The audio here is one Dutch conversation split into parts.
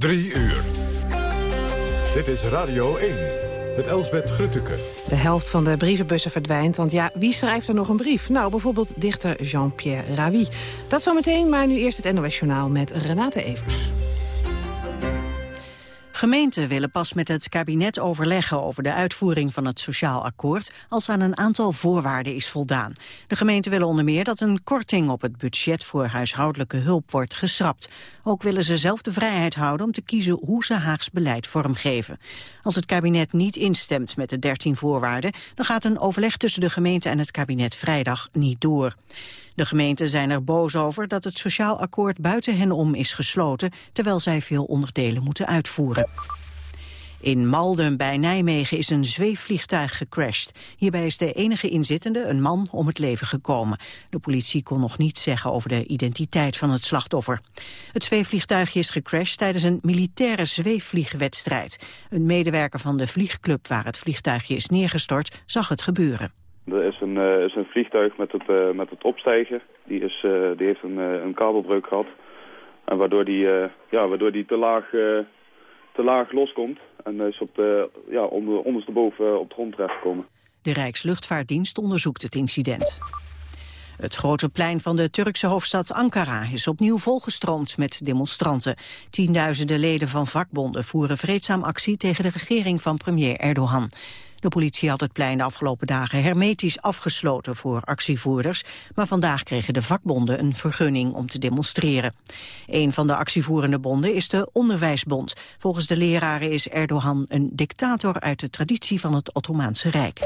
Drie uur. Dit is Radio 1 met Elsbeth Grutteke. De helft van de brievenbussen verdwijnt, want ja, wie schrijft er nog een brief? Nou, bijvoorbeeld dichter Jean-Pierre Ravi. Dat zometeen, maar nu eerst het NOS Journaal met Renate Evers. Gemeenten willen pas met het kabinet overleggen over de uitvoering van het sociaal akkoord als aan een aantal voorwaarden is voldaan. De gemeenten willen onder meer dat een korting op het budget voor huishoudelijke hulp wordt geschrapt. Ook willen ze zelf de vrijheid houden om te kiezen hoe ze Haags beleid vormgeven. Als het kabinet niet instemt met de 13 voorwaarden, dan gaat een overleg tussen de gemeente en het kabinet vrijdag niet door. De gemeenten zijn er boos over dat het sociaal akkoord buiten hen om is gesloten, terwijl zij veel onderdelen moeten uitvoeren. In Malden bij Nijmegen is een zweefvliegtuig gecrashed. Hierbij is de enige inzittende, een man, om het leven gekomen. De politie kon nog niets zeggen over de identiteit van het slachtoffer. Het zweefvliegtuigje is gecrashed tijdens een militaire zweefvliegwedstrijd. Een medewerker van de vliegclub waar het vliegtuigje is neergestort zag het gebeuren. Er is een, uh, is een vliegtuig met het, uh, met het opstijgen. Die, is, uh, die heeft een, een kabelbreuk gehad. En waardoor die, ja, waardoor die te, laag, te laag loskomt. En is op de, ja, onder, ondersteboven op de grond terechtgekomen. De Rijksluchtvaartdienst onderzoekt het incident. Het grote plein van de Turkse hoofdstad Ankara is opnieuw volgestroomd met demonstranten. Tienduizenden leden van vakbonden voeren vreedzaam actie tegen de regering van premier Erdogan. De politie had het plein de afgelopen dagen hermetisch afgesloten voor actievoerders, maar vandaag kregen de vakbonden een vergunning om te demonstreren. Een van de actievoerende bonden is de Onderwijsbond. Volgens de leraren is Erdogan een dictator uit de traditie van het Ottomaanse Rijk.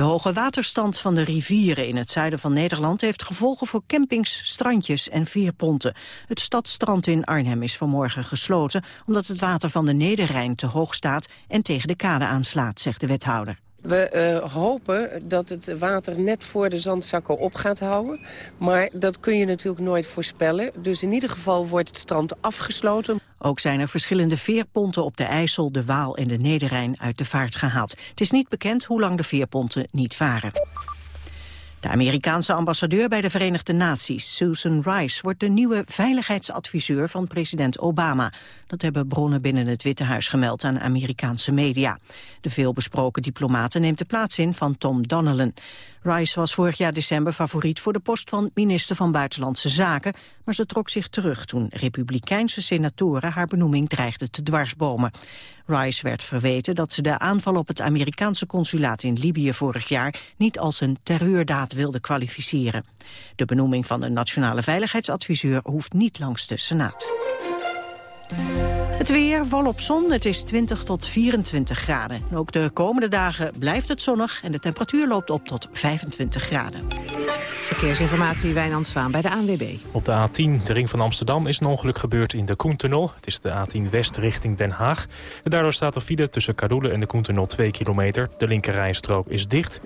De hoge waterstand van de rivieren in het zuiden van Nederland heeft gevolgen voor campings, strandjes en veerponten. Het stadstrand in Arnhem is vanmorgen gesloten omdat het water van de Nederrijn te hoog staat en tegen de kade aanslaat, zegt de wethouder. We uh, hopen dat het water net voor de zandzakken op gaat houden. Maar dat kun je natuurlijk nooit voorspellen. Dus in ieder geval wordt het strand afgesloten. Ook zijn er verschillende veerponten op de IJssel, de Waal en de Nederrijn uit de vaart gehaald. Het is niet bekend hoe lang de veerponten niet varen. De Amerikaanse ambassadeur bij de Verenigde Naties, Susan Rice, wordt de nieuwe veiligheidsadviseur van president Obama. Dat hebben bronnen binnen het Witte Huis gemeld aan Amerikaanse media. De veelbesproken diplomate neemt de plaats in van Tom Donnellan. Rice was vorig jaar december favoriet voor de post van minister van Buitenlandse Zaken, maar ze trok zich terug toen republikeinse senatoren haar benoeming dreigden te dwarsbomen. Rice werd verweten dat ze de aanval op het Amerikaanse consulaat in Libië vorig jaar niet als een terreurdaad wilde kwalificeren. De benoeming van een nationale veiligheidsadviseur hoeft niet langs de Senaat. Het weer, volop zon, het is 20 tot 24 graden. Ook de komende dagen blijft het zonnig en de temperatuur loopt op tot 25 graden. Verkeersinformatie Wijnand Zwaan bij de ANWB. Op de A10, de ring van Amsterdam, is een ongeluk gebeurd in de Koentunnel. Het is de A10 West richting Den Haag. En daardoor staat er file tussen Kadoelen en de Koentunnel 2 kilometer. De linkerrijstrook is dicht.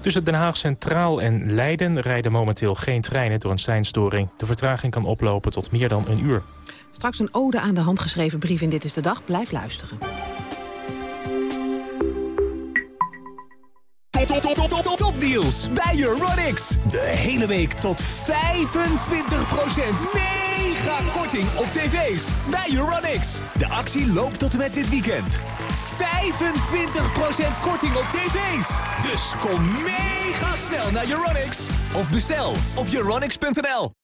Tussen Den Haag Centraal en Leiden rijden momenteel geen treinen door een seinstoring. De vertraging kan oplopen tot meer dan een uur. Straks een ode aan de handgeschreven brief in Dit is de Dag. Blijf luisteren. Top, top, top, top, top, top deals bij Euronics. De hele week tot 25% mega korting op tv's bij Euronics. De actie loopt tot en met dit weekend. 25% korting op tv's. Dus kom mega snel naar Euronics. Of bestel op euronics.nl.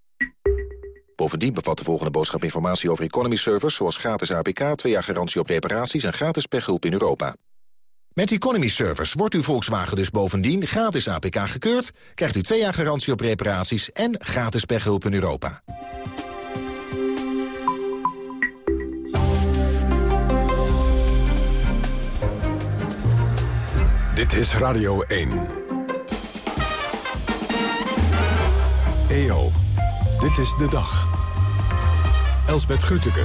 Bovendien bevat de volgende boodschap informatie over economy servers... zoals gratis APK, 2 jaar garantie op reparaties en gratis pechhulp in Europa. Met Economy Servers wordt uw Volkswagen dus bovendien gratis APK gekeurd... krijgt u 2 jaar garantie op reparaties en gratis pechhulp in Europa. Dit is Radio 1. EO, dit is de dag. Elsbeth Grütke.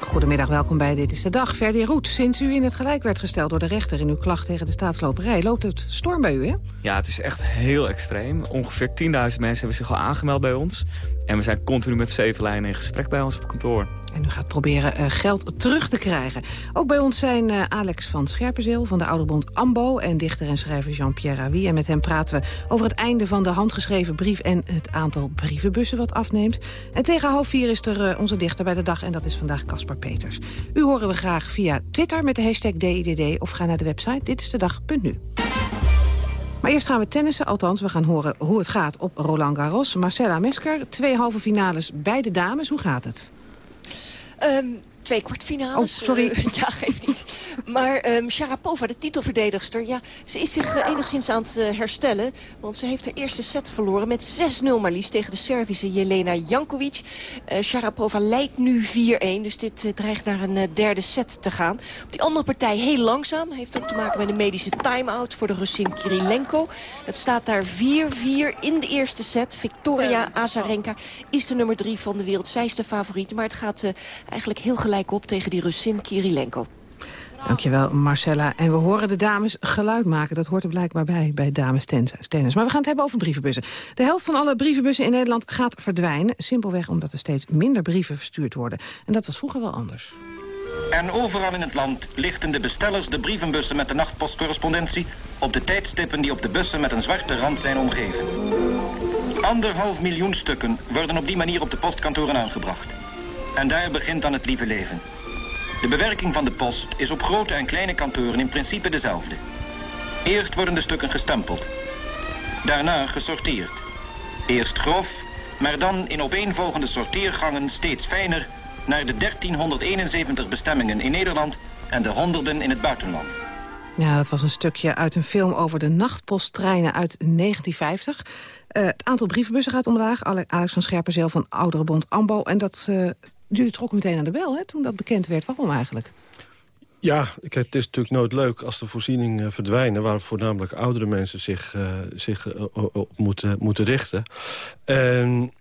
Goedemiddag, welkom bij Dit is de Dag. Verdi Roet, sinds u in het gelijk werd gesteld door de rechter... in uw klacht tegen de staatsloperij, loopt het storm bij u, hè? Ja, het is echt heel extreem. Ongeveer 10.000 mensen hebben zich al aangemeld bij ons. En we zijn continu met zeven lijnen in gesprek bij ons op kantoor. En u gaat proberen uh, geld terug te krijgen. Ook bij ons zijn uh, Alex van Scherpenzeel van de Ouderbond AMBO... en dichter en schrijver Jean-Pierre Ravi. En met hem praten we over het einde van de handgeschreven brief... en het aantal brievenbussen wat afneemt. En tegen half vier is er uh, onze dichter bij de dag... en dat is vandaag Caspar Peters. U horen we graag via Twitter met de hashtag DIDD... of ga naar de website ditistedag.nu. Maar eerst gaan we tennissen, althans we gaan horen hoe het gaat op Roland Garros. Marcella Mesker, twee halve finales bij de dames. Hoe gaat het? Um, twee kwartfinales. Oh, sorry. Uh, ja, geeft niet. Maar um, Sharapova, de titelverdedigster, ja, ze is zich uh, enigszins aan het uh, herstellen. Want ze heeft haar eerste set verloren met 6-0 maar liefst tegen de Servische Jelena Jankovic. Sharapova leidt nu 4-1, dus dit dreigt naar een derde set te gaan. Op die andere partij heel langzaam. Heeft ook te maken met een medische time-out voor de Russin Kirilenko. Het staat daar 4-4 in de eerste set. Victoria Azarenka is de nummer 3 van de wereld. Zij is de favoriet, maar het gaat eigenlijk heel gelijk op tegen die Russin Kirilenko. Dankjewel, Marcella. En we horen de dames geluid maken. Dat hoort er blijkbaar bij, bij dames tennis. Maar we gaan het hebben over brievenbussen. De helft van alle brievenbussen in Nederland gaat verdwijnen. Simpelweg omdat er steeds minder brieven verstuurd worden. En dat was vroeger wel anders. En overal in het land lichten de bestellers de brievenbussen met de nachtpostcorrespondentie... op de tijdstippen die op de bussen met een zwarte rand zijn omgeven. Anderhalf miljoen stukken worden op die manier op de postkantoren aangebracht. En daar begint dan het lieve leven. De bewerking van de post is op grote en kleine kantoren in principe dezelfde. Eerst worden de stukken gestempeld. Daarna gesorteerd. Eerst grof, maar dan in opeenvolgende sorteergangen steeds fijner... naar de 1371 bestemmingen in Nederland en de honderden in het buitenland. Ja, dat was een stukje uit een film over de nachtposttreinen uit 1950. Uh, het aantal brievenbussen gaat omlaag. Alex van Scherpenzeel van Ouderenbond AMBO. En dat, uh, jullie trokken meteen aan de bel hè, toen dat bekend werd. Waarom eigenlijk? Ja, kijk, het is natuurlijk nooit leuk als de voorzieningen verdwijnen... waar voornamelijk oudere mensen zich, uh, zich op moeten, moeten richten. En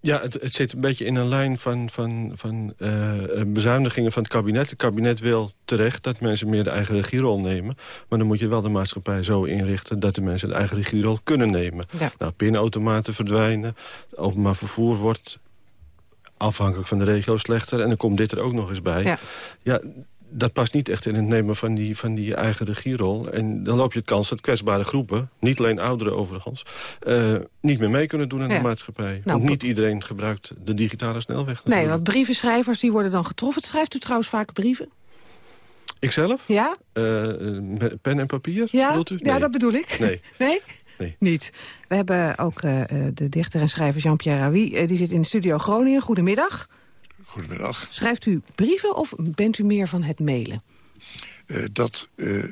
ja, het, het, zit een beetje in een lijn van, van, van uh, bezuinigingen van het kabinet. Het kabinet wil terecht dat mensen meer de eigen regierol nemen. Maar dan moet je wel de maatschappij zo inrichten... dat de mensen de eigen regierol kunnen nemen. Ja. Nou, pinautomaten verdwijnen. Openbaar vervoer wordt afhankelijk van de regio slechter. En dan komt dit er ook nog eens bij. Ja, ja dat past niet echt in het nemen van die, van die eigen regierol. En dan loop je het kans dat kwetsbare groepen, niet alleen ouderen overigens... Uh, niet meer mee kunnen doen in ja. de maatschappij. Nou, want niet iedereen gebruikt de digitale snelweg. Natuurlijk. Nee, want brievenschrijvers die worden dan getroffen. Schrijft u trouwens vaak brieven? Ikzelf? Ja? Uh, pen en papier, ja? bedoelt u? Nee. Ja, dat bedoel ik. Nee. nee? Nee. Niet. We hebben ook uh, de dichter en schrijver Jean-Pierre Ravi. Uh, die zit in de studio Groningen. Goedemiddag. Goedemiddag. Schrijft u brieven of bent u meer van het mailen? Uh, dat uh,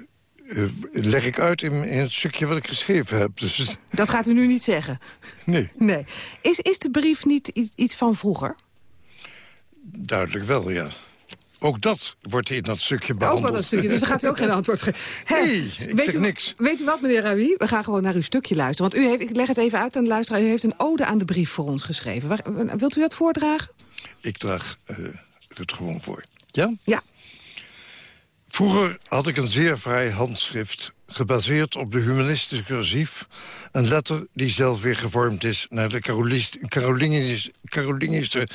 uh, leg ik uit in, in, het stukje wat ik geschreven heb. Dus... Dat gaat u nu niet zeggen? Nee. nee. Is, is de brief niet iets van vroeger? Duidelijk wel, ja. Ook dat wordt in dat stukje behandeld. Ook wel dat stukje, dus dan gaat u ook geen antwoord geven. Nee, ik weet zeg u, niks. Weet u wat, meneer Rawi? We gaan gewoon naar uw stukje luisteren. Want u heeft, ik leg het even uit aan de luisteraar... u heeft een ode aan de brief voor ons geschreven. Waar, wilt u dat voordragen? Ik draag uh, het gewoon voor. Ja? Ja. Vroeger had ik een zeer vrij handschrift... gebaseerd op de humanistische cursief... een letter die zelf weer gevormd is naar de Carolingische, Carolingische.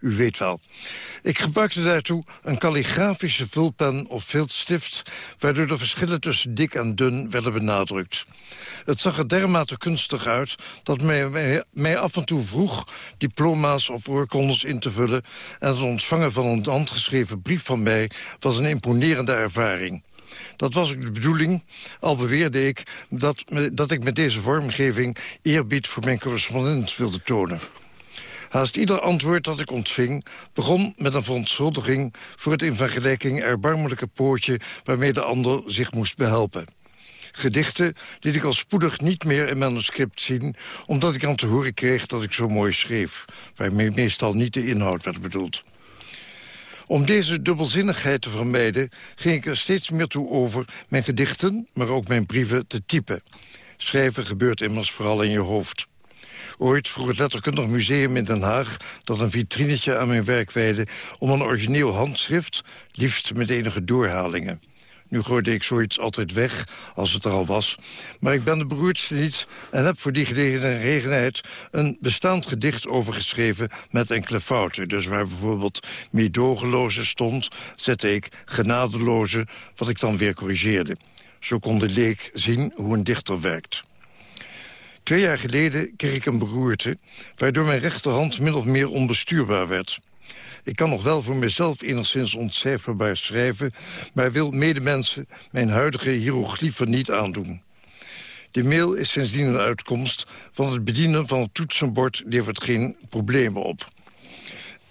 U weet wel. Ik gebruikte daartoe een kalligrafische vulpen of viltstift... waardoor de verschillen tussen dik en dun werden benadrukt. Het zag er dermate kunstig uit dat mij, mij, af en toe vroeg... diploma's of oorkondes in te vullen... en het ontvangen van een handgeschreven brief van mij... was een imponerende ervaring. Dat was ook de bedoeling, al beweerde ik... Dat, dat ik met deze vormgeving eerbied voor mijn correspondent wilde tonen. Haast ieder antwoord dat ik ontving begon met een verontschuldiging... voor het in vergelijking erbarmelijke poortje waarmee de ander zich moest behelpen. Gedichten liet ik al spoedig niet meer in manuscript zien... omdat ik aan te horen kreeg dat ik zo mooi schreef... waarmee meestal niet de inhoud werd bedoeld. Om deze dubbelzinnigheid te vermijden ging ik er steeds meer toe over... mijn gedichten, maar ook mijn brieven te typen. Schrijven gebeurt immers vooral in je hoofd. Ooit vroeg het Letterkundig Museum in Den Haag... dat een vitrinetje aan mijn werk wijde om een origineel handschrift... liefst met enige doorhalingen. Nu gooide ik zoiets altijd weg, als het er al was. Maar ik ben de beroerdste niet en heb voor die gelegenheid... een bestaand gedicht overgeschreven met enkele fouten. Dus waar bijvoorbeeld meedogenloze stond... zette ik genadeloze, wat ik dan weer corrigeerde. Zo kon de leek zien hoe een dichter werkt. Twee jaar geleden kreeg ik een beroerte... waardoor mijn rechterhand min of meer onbestuurbaar werd... Ik kan nog wel voor mezelf enigszins ontcijferbaar schrijven... maar wil medemensen mijn huidige hieroglyphen niet aandoen. De mail is sindsdien een uitkomst, van het bedienen van het toetsenbord levert geen problemen op.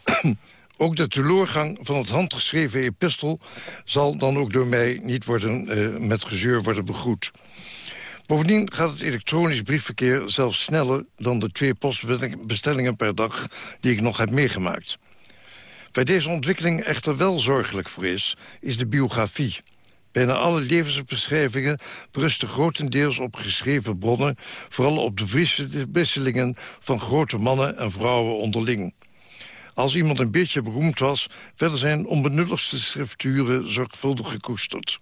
ook de teleurgang van het handgeschreven epistel zal dan ook door mij niet worden, uh, met gezeur worden begroet. Bovendien gaat het elektronisch briefverkeer zelfs sneller dan de twee postbestellingen per dag die ik nog heb meegemaakt. Waar deze ontwikkeling echter wel zorgelijk voor is, is de biografie. Bijna alle levensbeschrijvingen berusten grotendeels op geschreven bronnen... vooral op de wisselingen van grote mannen en vrouwen onderling. Als iemand een beetje beroemd was... werden zijn onbenulligste schrifturen zorgvuldig gekoesterd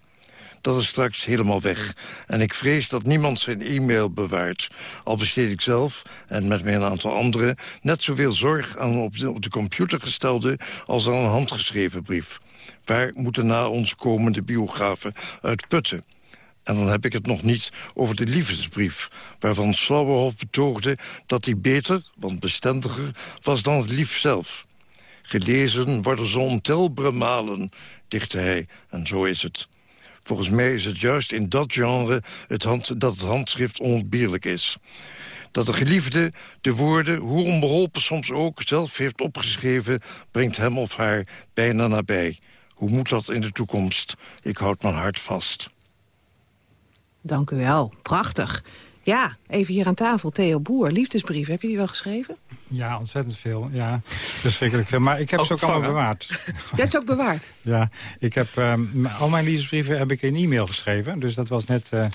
dat is straks helemaal weg. En ik vrees dat niemand zijn e-mail bewaart. Al besteed ik zelf, en met mij een aantal anderen... net zoveel zorg aan op de, op de computer gestelde... als aan een handgeschreven brief. Waar moeten na ons komende biografen uit putten? En dan heb ik het nog niet over de liefdesbrief... waarvan Slauberhoff betoogde dat die beter, want bestendiger... was dan het lief zelf. Gelezen worden zo ontelbare malen, dichtte hij, en zo is het. Volgens mij is het juist in dat genre het dat het handschrift onontbeerlijk is. Dat de geliefde de woorden, hoe onbeholpen soms ook, zelf heeft opgeschreven... brengt hem of haar bijna nabij. Hoe moet dat in de toekomst? Ik houd mijn hart vast. Dank u wel. Prachtig. Ja, even hier aan tafel. Theo Boer, liefdesbrief. Heb je die wel geschreven? Ja, ontzettend veel. Ja, verschrikkelijk veel. Maar ik heb ze ook allemaal bewaard. Je hebt ze ook bewaard? ja, ik heb, um, al mijn liefdesbrieven heb ik in e-mail geschreven. Dus dat was net, uh,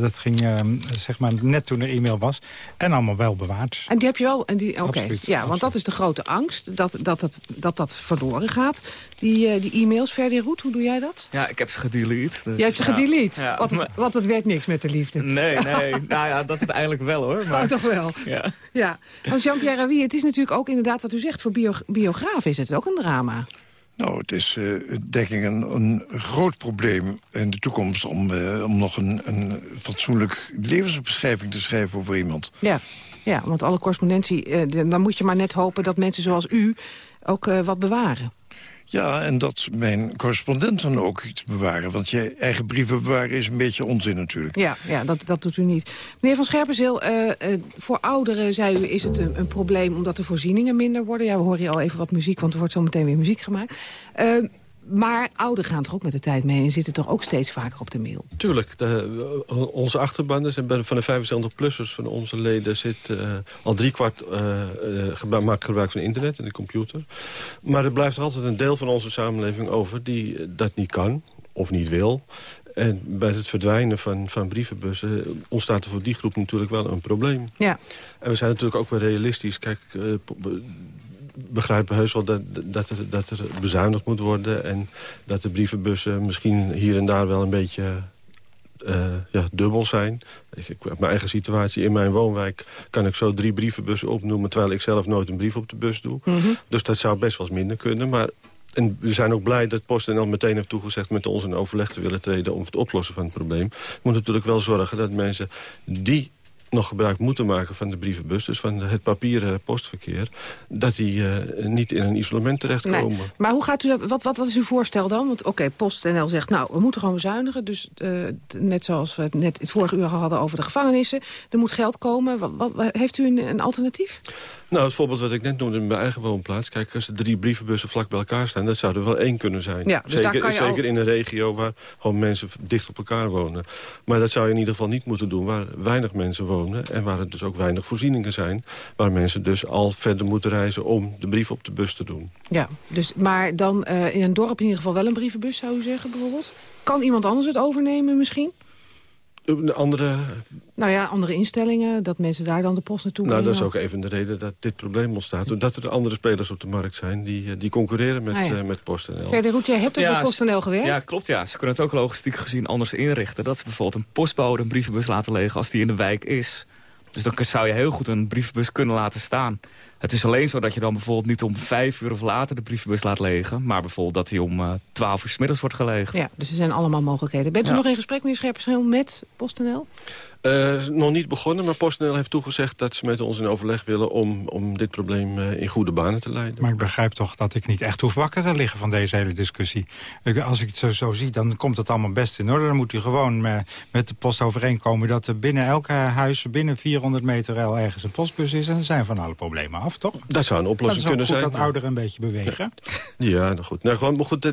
dat ging uh, zeg maar net toen er e-mail was. En allemaal wel bewaard. En die heb je wel? Oké, okay. ja, want dat is de grote angst. Dat dat, dat, dat, dat verloren gaat. Die uh, die e-mails, Ferdi Roet, hoe doe jij dat? Ja, ik heb ze gedelete. Dus, Jij hebt ze ja. gedelete? Ja. Want, het, want het werkt niks met de liefde. Nee, nee. nou ja, dat het eigenlijk wel hoor. Maar... Oh, toch wel? Ja. Ja. Want Jean-Pierre Ravi, het is natuurlijk ook inderdaad wat u zegt... voor bio biografen is het ook een drama. Nou, het is uh, denk ik een, een, groot probleem in de toekomst... om, uh, om nog een, een fatsoenlijk levensbeschrijving te schrijven over iemand. Ja, ja want alle correspondentie... Uh, dan moet je maar net hopen dat mensen zoals u ook wat bewaren. Ja, en dat mijn correspondenten ook iets bewaren. Want je eigen brieven bewaren is een beetje onzin natuurlijk. Ja, ja dat, dat doet u niet. Meneer Van Scherpenzeel, uh, uh, voor ouderen, zei u, is het een, een, probleem... omdat de voorzieningen minder worden. Ja, we horen hier al even wat muziek, want er wordt zo meteen weer muziek gemaakt. Uh, maar ouderen gaan toch ook met de tijd mee en zitten toch ook steeds vaker op de mail? Tuurlijk. De, onze achterban en van de 75-plussers van onze leden zit uh, al driekwart uh, uh, maakt gebruik van internet en de computer. Maar er blijft altijd een deel van onze samenleving over die dat niet kan of niet wil. En bij het verdwijnen van, van brievenbussen ontstaat er voor die groep natuurlijk wel een probleem. Ja. En we zijn natuurlijk ook wel realistisch. Kijk, begrijpen heus wel dat, dat, er, dat er bezuinigd moet worden... en dat de brievenbussen misschien hier en daar wel een beetje eh, ja, dubbel zijn. Ik, ik heb mijn eigen situatie. In mijn woonwijk kan ik zo drie brievenbussen opnoemen... terwijl ik zelf nooit een brief op de bus doe. Mhm. Dus dat zou best wel eens minder kunnen. Maar en we zijn ook blij dat PostNL meteen heeft toegezegd... met ons in overleg te willen treden om het oplossen van het probleem. We moeten natuurlijk wel zorgen dat mensen die nog gebruik moeten maken van de brievenbus... dus van het papieren postverkeer... dat die eh, niet in een isolement terechtkomen. Nee. Maar hoe gaat u dat, wat, wat, wat is uw voorstel dan? Want oké, PostNL zegt, nou, we moeten gewoon bezuinigen. Dus eh, net zoals we het net het vorige uur hadden over de gevangenissen. Er moet geld komen. Wat, wat, heeft u een, een alternatief? Nou, het voorbeeld wat ik net noemde in mijn eigen woonplaats... kijk, als er drie brievenbussen vlak bij elkaar staan... dat zou er wel één kunnen zijn. Ja, dus zeker daar kan je zeker al- in een regio waar gewoon mensen dicht op elkaar wonen. Maar dat zou je in ieder geval niet moeten doen... waar weinig mensen wonen en waar er dus ook weinig voorzieningen zijn... waar mensen dus al verder moeten reizen om de brief op de bus te doen. Ja, dus, maar dan eh, in een dorp in ieder geval wel een brievenbus, zou u zeggen bijvoorbeeld? Kan iemand anders het overnemen misschien? Een andere... Nou ja, andere instellingen, dat mensen daar dan de post naartoe Nou, dat is ook even de reden dat dit probleem ontstaat. Doordat er andere spelers op de markt zijn die, eh, die concurreren met, Ah, ja. eh, met PostNL. Verder Roet, jij hebt ook bij PostNL gewerkt? Ja, klopt. Ja. Ze kunnen het ook logistiek gezien anders inrichten. Dat ze bijvoorbeeld een postbode een brievenbus laten liggen als die in de wijk is. Dus dan zou je heel goed een brievenbus kunnen laten staan. Het is alleen zo dat je dan bijvoorbeeld niet om vijf uur of later de brievenbus laat legen. Maar bijvoorbeeld dat die om eh, twaalf uur 's middags wordt geleegd. Ja, dus er zijn allemaal mogelijkheden. Bent u Ja. nog in gesprek, meneer Scherpenzeel, met PostNL? Eh, nog niet begonnen, maar PostNL heeft toegezegd... dat ze met ons in overleg willen om, om dit probleem eh, in goede banen te leiden. Maar ik begrijp toch dat ik niet echt hoef wakker te liggen van deze hele discussie. Ik- Als ik het zo, zo zie, dan komt het allemaal best in orde. Dan moet u gewoon eh, met de post overeenkomen dat er binnen elk huis... binnen 400 meter el ergens een postbus is. En dan zijn van alle problemen af, toch? Dat zou een oplossing dat kunnen zijn. dat ouderen een beetje bewegen. Ja, nou goed. Nou, gewoon, maar goed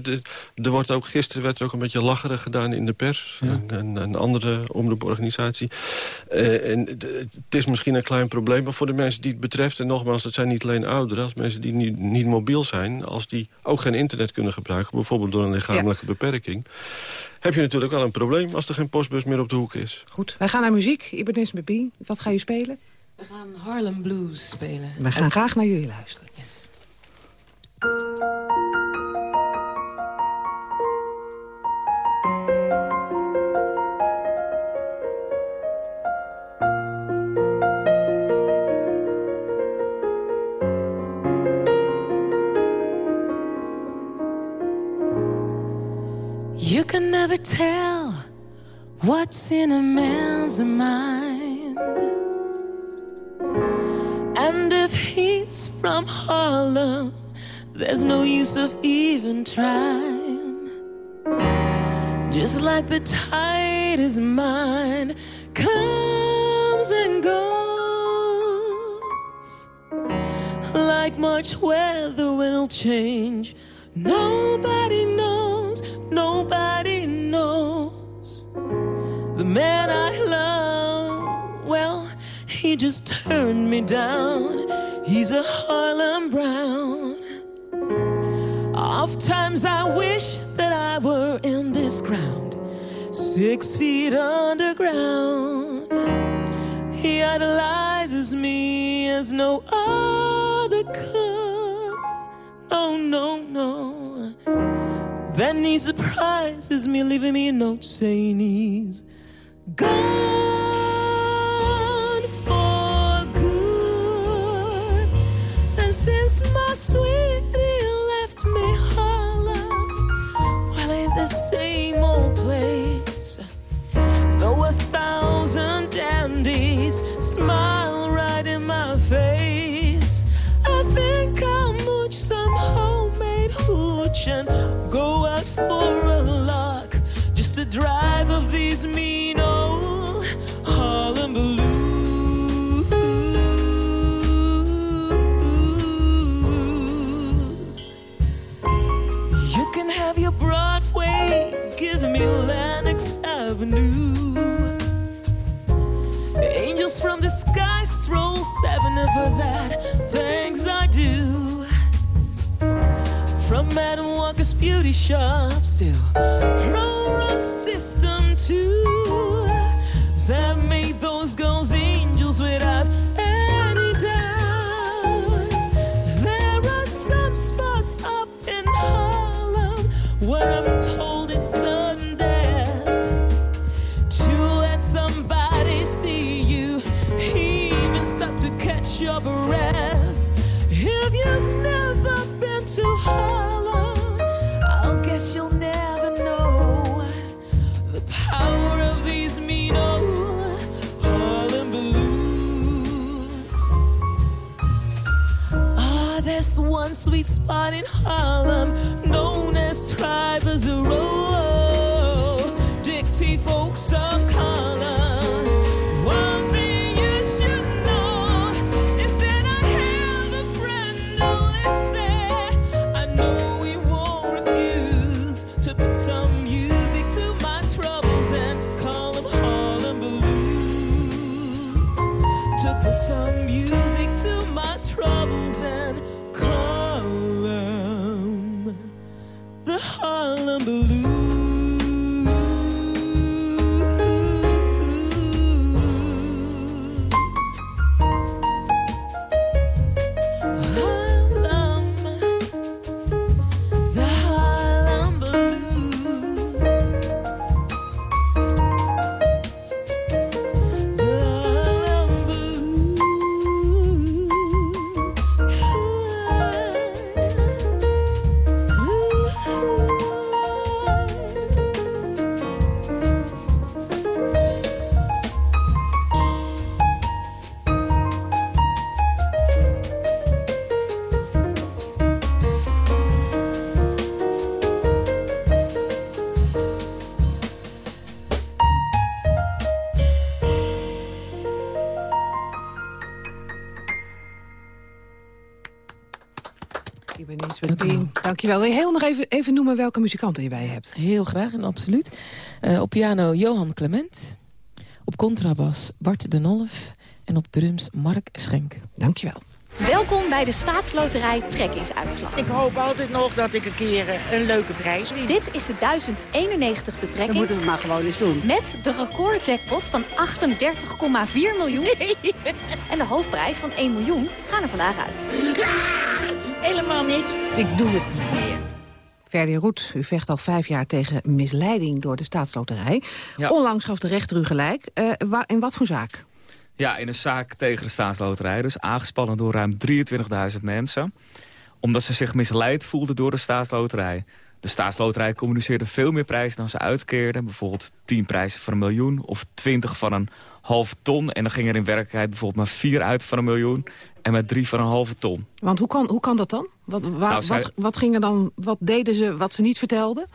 er wordt ook, gisteren werd er ook een beetje lacherig gedaan in de pers. Een, een, een andere omroeporganisatie. Eh, en het is misschien een klein probleem, maar voor de mensen die het betreft... en nogmaals, dat zijn niet alleen ouderen, als mensen die niet, niet mobiel zijn... als die ook geen internet kunnen gebruiken, bijvoorbeeld door een lichamelijke beperking... heb je natuurlijk wel een probleem als er geen postbus meer op de hoek is. Goed, wij gaan naar muziek. Ibanez Bebien, wat ga je spelen? We gaan Harlem Blues spelen. Wij gaan graag naar jullie luisteren. Yes. You can never tell what's in a man's mind. And if he's from Harlem, there's no use of even trying. Just like the tide is mine, comes and goes. Like March weather will change. Nobody knows, nobody knows. The man I love, well, he just turned me down. He's a Harlem Brown. Oft times I wish that I were in this ground, six feet underground. He idolizes me as no other could. No, no, no. Then he surprises me, leaving me a note saying he's gone for good. And since my sweetie left me mean old Harlem blues. You can have your Broadway, give me Lenox Avenue. Angels from the sky stroll seven for that. From Madam Walker's beauty shop. Still, Pro Run System 2 that made spot in Harlem, known as Trivers Row. Dicty folk some color. One thing you should know is that I have a friend who lives there. I know won't refuse to put some music to my troubles and call them Harlem blues. To put some music to my the Dankjewel. Wil je heel nog even, even noemen welke muzikanten je bij hebt? Heel graag en absoluut. Eh, op piano Johan Clement. Op contrabas Bart de Nolf. En op drums Mark Schenk. Dankjewel. Welkom bij de Staatsloterij Trekkingsuitslag. Ik hoop altijd nog dat ik een keer eh, een leuke prijs win. Dit is de 1091ste trekking. Dan moeten we het maar gewoon eens doen. Met de recordjackpot van 38,4 miljoen. En de hoofdprijs van 1 miljoen gaan er vandaag uit. Helemaal niet. Ik doe het niet meer. Ferdi Roet, u vecht al vijf jaar tegen misleiding door de staatsloterij. Ja. Onlangs gaf de rechter u gelijk. Eh, wa- in wat voor zaak? Ja, in een zaak tegen de staatsloterij. Dus aangespannen door ruim 23.000 mensen. Omdat ze zich misleid voelden door de staatsloterij. De staatsloterij communiceerde veel meer prijzen dan ze uitkeerden. Bijvoorbeeld 10 prijzen van een miljoen of 20 van een half ton. En dan ging er in werkelijkheid bijvoorbeeld maar 4 uit van een miljoen. En met 3 van een halve ton. Want hoe kan, hoe kan dat dan? Wat, waar- Nou, zij- wat, wat, ging er dan, wat deden ze wat ze niet vertelden?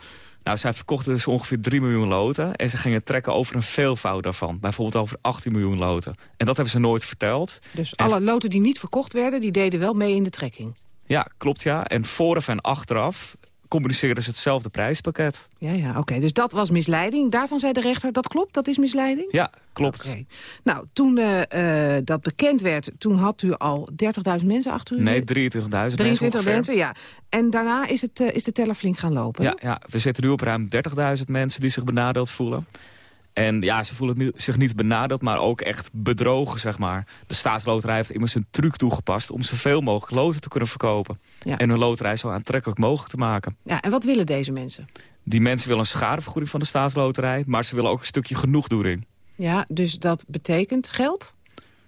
Nou, zij verkochten dus ongeveer 3 miljoen loten. En ze gingen trekken over een veelvoud daarvan. Bijvoorbeeld over 18 miljoen loten. En dat hebben ze nooit verteld. Dus En- alle loten die niet verkocht werden, die deden wel mee in de trekking. Ja, klopt ja. En vooraf en achteraf communiceerden ze hetzelfde prijspakket. Ja, ja, oké. Dus dat was misleiding. Daarvan zei de rechter, dat klopt, dat is misleiding? Ja, klopt. Nou, toen eh, eh, dat bekend werd, toen had u al 30.000 mensen achter u? Nee, 23.000 23 mensen mensen, ja. En daarna is, het, eh, is de teller flink gaan lopen. Ja, ja, we zitten nu op ruim 30.000 mensen die zich benadeeld voelen. En ja, ze voelen nu, zich niet benadeeld, maar ook echt bedrogen, zeg maar. De staatsloterij heeft immers een truc toegepast... om zoveel mogelijk loten te kunnen verkopen. Ja. En hun loterij zo aantrekkelijk mogelijk te maken. Ja, en wat willen deze mensen? Die mensen willen een schadevergoeding van de staatsloterij... maar ze willen ook een stukje genoegdoening. Ja, dus dat betekent geld?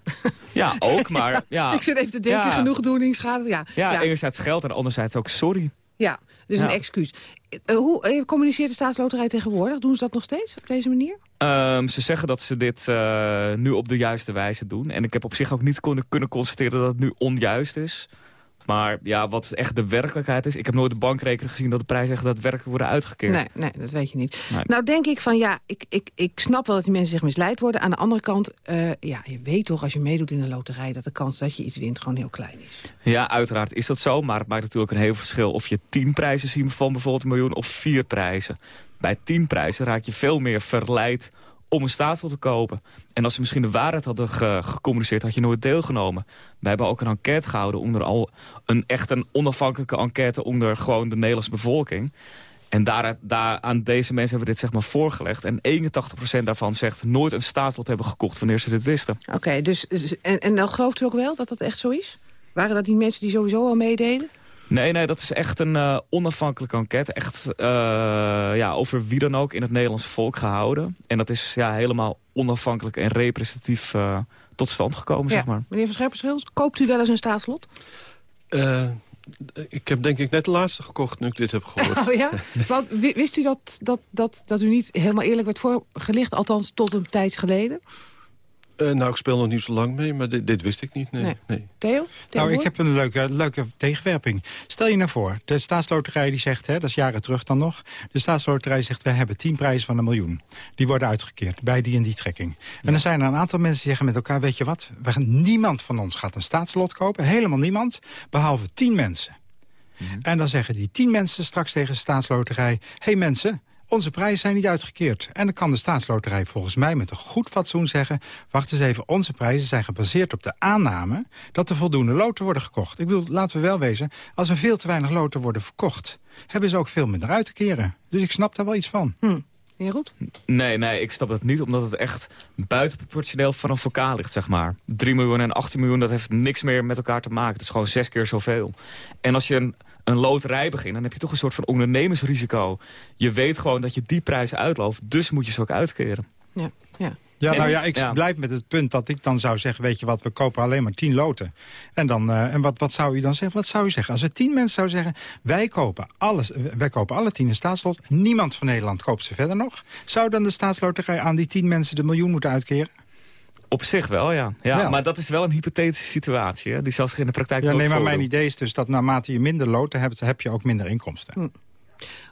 Ja, ook, maar... Ja, Ik zit even te denken, ja. genoegdoening, schade. Ja, Ja, ja, enerzijds geld en anderzijds ook sorry. ja, dus een excuus. Eh, hoe eh, communiceert de staatsloterij tegenwoordig? Doen ze dat nog steeds op deze manier? Ehm, ze zeggen dat ze dit eh, nu op de juiste wijze doen. En ik heb op zich ook niet kunnen, kunnen constateren dat het nu onjuist is. Maar ja, wat echt de werkelijkheid is... Ik heb nooit de bankrekening gezien dat de prijzen echt daadwerkelijk worden uitgekeerd. Nee, nee, dat weet je niet. Nee. Nou denk ik van ja, ik, ik, ik snap wel dat die mensen zich misleid worden. Aan de andere kant, eh, ja, je weet toch als je meedoet in een loterij... dat de kans dat je iets wint gewoon heel klein is. Ja, uiteraard is dat zo. Maar het maakt natuurlijk een heel verschil of je tien prijzen ziet van bijvoorbeeld een miljoen of vier prijzen. Bij tien prijzen raak je veel meer verleid om een staatsel te kopen. En als ze misschien de waarheid hadden ge- gecommuniceerd, had je nooit deelgenomen. Wij hebben ook een enquête gehouden onder al een echt een onafhankelijke enquête onder gewoon de Nederlandse bevolking. En daar, daar, aan deze mensen hebben we dit zeg maar voorgelegd. En 81% daarvan zegt nooit een staatslot hebben gekocht wanneer ze dit wisten. Oké, dus, en, en dan gelooft u ook wel dat dat echt zo is? Waren dat die mensen die sowieso al meededen? Nee, nee, dat is echt een eh, onafhankelijke enquête. Echt eh, ja, over wie dan ook in het Nederlandse volk gehouden. En dat is ja, helemaal onafhankelijk en representatief eh, tot stand gekomen, zeg maar. Meneer Van Scherpenschil, koopt u wel eens een staatslot? Eh, ik heb denk ik net de laatste gekocht nu ik dit heb gehoord. Oh ja? Want wi- wist u dat, dat, dat, dat u niet helemaal eerlijk werd voorgelicht? Althans, tot een tijd geleden? Eh, nou, ik speel nog niet zo lang mee, maar dit, dit wist ik niet. Nee. Nee. nee. Theo? Theo Nou, ik heb een leuke, leuke tegenwerping. Stel je nou voor, de staatsloterij die zegt, hè, dat is jaren terug dan nog... de staatsloterij zegt, we hebben tien prijzen van een miljoen. Die worden uitgekeerd bij die en die trekking. En dan zijn er een aantal mensen die zeggen met elkaar... weet je wat, we gaan, niemand van ons gaat een staatslot kopen. Helemaal niemand, behalve tien mensen. En dan zeggen die tien mensen straks tegen de staatsloterij... hé hey mensen, onze prijzen zijn niet uitgekeerd. En dan kan de staatsloterij volgens mij met een goed fatsoen zeggen... wacht eens even, onze prijzen zijn gebaseerd op de aanname... dat er voldoende loten worden gekocht. Ik bedoel, laten we wel wezen, als er veel te weinig loten worden verkocht... hebben ze ook veel minder uit te keren. Dus ik snap daar wel iets van. Hm. Goed. Nee, nee, ik snap dat niet, omdat het echt buitenproportioneel van een elkaar ligt, zeg maar. 3 miljoen en 18 miljoen, dat heeft niks meer met elkaar te maken. Het is gewoon zes keer zoveel. En als je een, een loterij begint, dan heb je toch een soort van ondernemersrisico. Je weet gewoon dat je die prijzen uitloopt, dus moet je ze ook uitkeren. Ja, ja. Ja, nou ja, ik ja. blijf met het punt dat ik dan zou zeggen... weet je wat, we kopen alleen maar tien loten. En, dan, eh, en wat, wat zou u dan zeggen? Wat zou u zeggen? Als er tien mensen zouden zeggen... wij kopen, alles, wij kopen alle tien een staatslot... niemand van Nederland koopt ze verder nog... zou dan de staatsloterij aan die tien mensen de miljoen moeten uitkeren? Op zich wel, ja. ja Wel. Maar dat is wel een hypothetische situatie, hè? die zal zich in de praktijk Ja, nee, maar voordoen. mijn idee is dus dat naarmate je minder loten hebt... heb je ook minder inkomsten.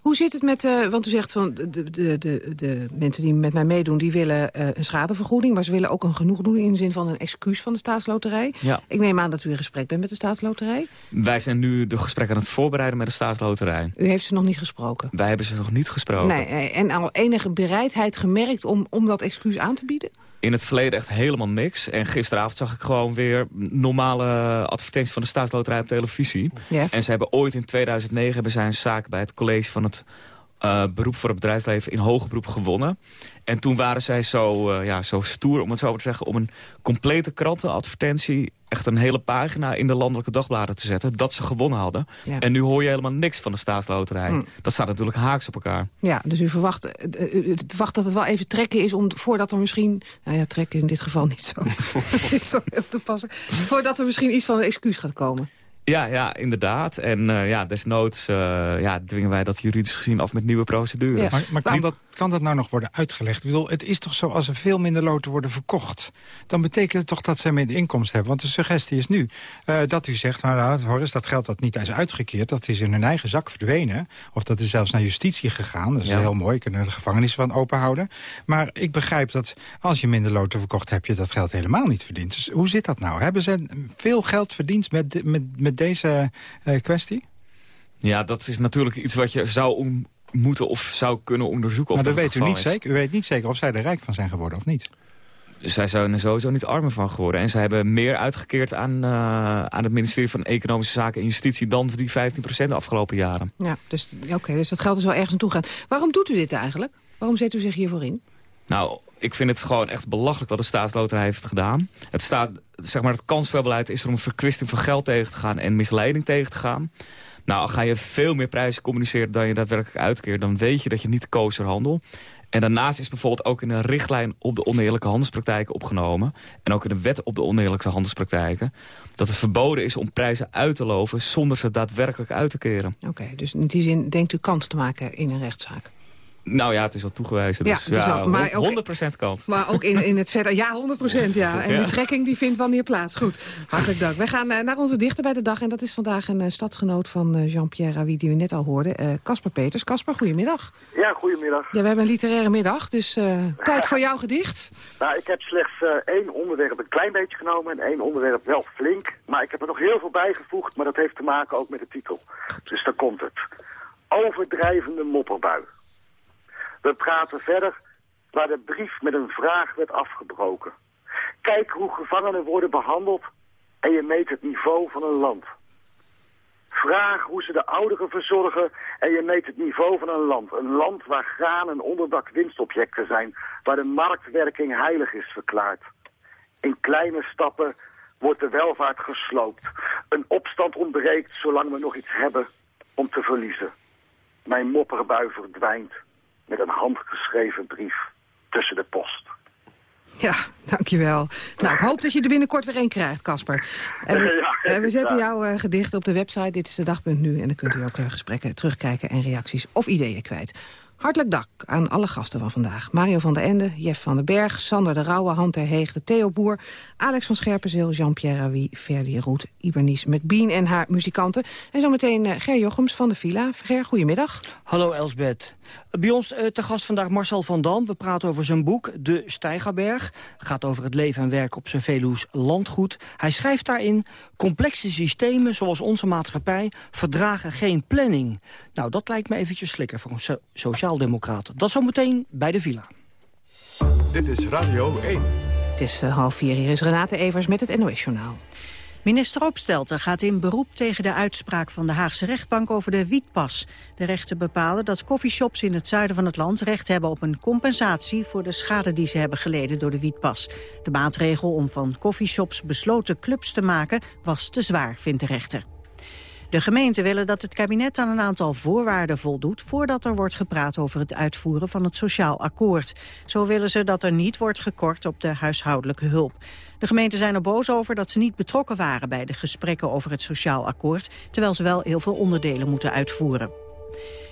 Hoe zit het met, eh, want u zegt van de, de, de, de mensen die met mij meedoen... die willen eh, een schadevergoeding, maar ze willen ook een genoegdoening... in de zin van een excuus van de staatsloterij. Ja. Ik neem aan dat u in gesprek bent met de staatsloterij. Wij zijn nu de gesprekken aan het voorbereiden met de staatsloterij. U heeft ze nog niet gesproken. Wij hebben ze nog niet gesproken. Nee, eh, en al enige bereidheid gemerkt om, om dat excuus aan te bieden? In het verleden echt helemaal niks. En gisteravond zag ik gewoon weer normale advertenties van de staatsloterij op televisie. En ze hebben ooit in 2009 hebben zij een zaak bij het college van het eh, beroep voor het bedrijfsleven in hoger beroep gewonnen. En toen waren zij zo, eh, ja, zo stoer, om het zo maar te zeggen... om een complete krantenadvertentie, echt een hele pagina... in de landelijke dagbladen te zetten, dat ze gewonnen hadden. Ja. En nu hoor je helemaal niks van de staatsloterij. Hm. Dat staat natuurlijk haaks op elkaar. Ja, dus u verwacht, eh, u verwacht dat het wel even trekken is... Om, voordat er misschien, nou ja, trekken is in dit geval niet zo, niet zo heel te passen... voordat er misschien iets van een excuus gaat komen. Ja, ja, inderdaad. En eh, ja, desnoods eh, ja, dwingen wij dat juridisch gezien af met nieuwe procedures. Maar, maar kan, dat, kan dat nou nog worden uitgelegd? Ik bedoel, het is toch zo, als er veel minder loten worden verkocht... dan betekent het toch dat zij minder inkomsten hebben? Want de suggestie is nu eh, dat u zegt... nou, nou Horace, dat geld dat niet is uitgekeerd... dat is in hun eigen zak verdwenen. Of dat is zelfs naar justitie gegaan. Dat is Ja. heel mooi, kunnen de gevangenis van openhouden. Maar ik begrijp dat als je minder loten verkocht... heb je dat geld helemaal niet verdiend. Dus hoe zit dat nou? Hebben ze veel geld verdiend met, met, met deze eh, kwestie? Ja, dat is natuurlijk iets wat je zou om- moeten of zou kunnen onderzoeken. Of Maar dat het weet u niet is. zeker. U weet niet zeker of zij er rijk van zijn geworden of niet. Zij zijn er sowieso niet armer van geworden. En zij hebben meer uitgekeerd aan, eh, aan het ministerie van Economische Zaken en Justitie... dan die 15% de afgelopen jaren. Ja, dus, oké, dus dat geld is wel ergens naartoe gaan. Waarom doet u dit eigenlijk? Waarom zet u zich hiervoor in? Nou, ik vind het gewoon echt belachelijk wat de staatsloterij heeft gedaan. Het, staat, zeg maar, het kansspelbeleid is er om verkwisting van geld tegen te gaan... en misleiding tegen te gaan. Nou, ga je veel meer prijzen communiceren dan je daadwerkelijk uitkeert... dan weet je dat je niet kozer handelt. En daarnaast is bijvoorbeeld ook in de richtlijn op de oneerlijke handelspraktijken opgenomen... en ook in de wet op de oneerlijke handelspraktijken... dat het verboden is om prijzen uit te loven zonder ze daadwerkelijk uit te keren. Oké, dus in die zin denkt u kans te maken in een rechtszaak. Nou ja, het is al toegewezen, Ja, dus het is ja, wel- maar ook- 100% kans. Maar ook in, in het verder, ja, 100% ja. En Ja. die trekking die vindt wanneer plaats. Goed, hartelijk dank. Wij gaan eh, naar onze dichter bij de dag. En dat is vandaag een eh, stadsgenoot van eh, Jean-Pierre Ravi, die we net al hoorden. eh, Casper Peters. Casper, goedemiddag. Ja, goedemiddag. Ja, we hebben een literaire middag, dus eh, tijd voor jouw gedicht. Nou, ik heb slechts één onderwerp een klein beetje genomen en één onderwerp wel flink. Maar ik heb er nog heel veel bijgevoegd, maar dat heeft te maken ook met de titel. Dus daar komt het. Overdrijvende mopperbui. We praten verder waar de brief met een vraag werd afgebroken. Kijk hoe gevangenen worden behandeld en je meet het niveau van een land. Vraag hoe ze de ouderen verzorgen en je meet het niveau van een land. Een land waar graan en onderdak winstobjecten zijn, waar de marktwerking heilig is verklaard. In kleine stappen wordt de welvaart gesloopt. Een opstand ontbreekt zolang we nog iets hebben om te verliezen. Mijn mopperbui verdwijnt met een handgeschreven brief tussen de post. Ja, dankjewel. Nou, ik hoop dat je er binnenkort weer één krijgt, Casper. En we, Ja, we zetten jouw eh, gedicht op de website. Dit is de dag.nu. En dan kunt u ook eh, gesprekken terugkijken en reacties of ideeën kwijt. Hartelijk dank aan alle gasten van vandaag. Mario van der Ende, Jeff van den Berg, Sander de Rauwe, Han ter Heegde, Theo Boer... Alex van Scherpenzeel, Jean-Pierre Ravi, Ferdi Roet, Ibernice McBean en haar muzikanten. En zometeen uh, Ger Jochems van de Villa. Ger, goedemiddag. Hallo Elsbeth. Bij ons uh, te gast vandaag Marcel van Dam. We praten over zijn boek De Steigerberg. Gaat over het leven en werk op zijn Veluws landgoed. Hij schrijft daarin... complexe systemen zoals onze maatschappij verdragen geen planning. Nou, dat lijkt me eventjes slikker voor een so sociaaldemocraat. Dat zometeen bij de Villa. Dit is Radio 1. Het is uh, half vier. Hier is Renate Evers met het NOS-journaal. Minister Opstelten gaat in beroep tegen de uitspraak van de Haagse rechtbank over de wietpas. De rechten bepalen dat coffeeshops in het zuiden van het land recht hebben op een compensatie voor de schade die ze hebben geleden door de wietpas. De maatregel om van coffeeshops besloten clubs te maken was te zwaar, vindt de rechter. De gemeenten willen dat het kabinet aan een aantal voorwaarden voldoet... voordat er wordt gepraat over het uitvoeren van het sociaal akkoord. Zo willen ze dat er niet wordt gekort op de huishoudelijke hulp. De gemeenten zijn er boos over dat ze niet betrokken waren... bij de gesprekken over het sociaal akkoord... terwijl ze wel heel veel onderdelen moeten uitvoeren.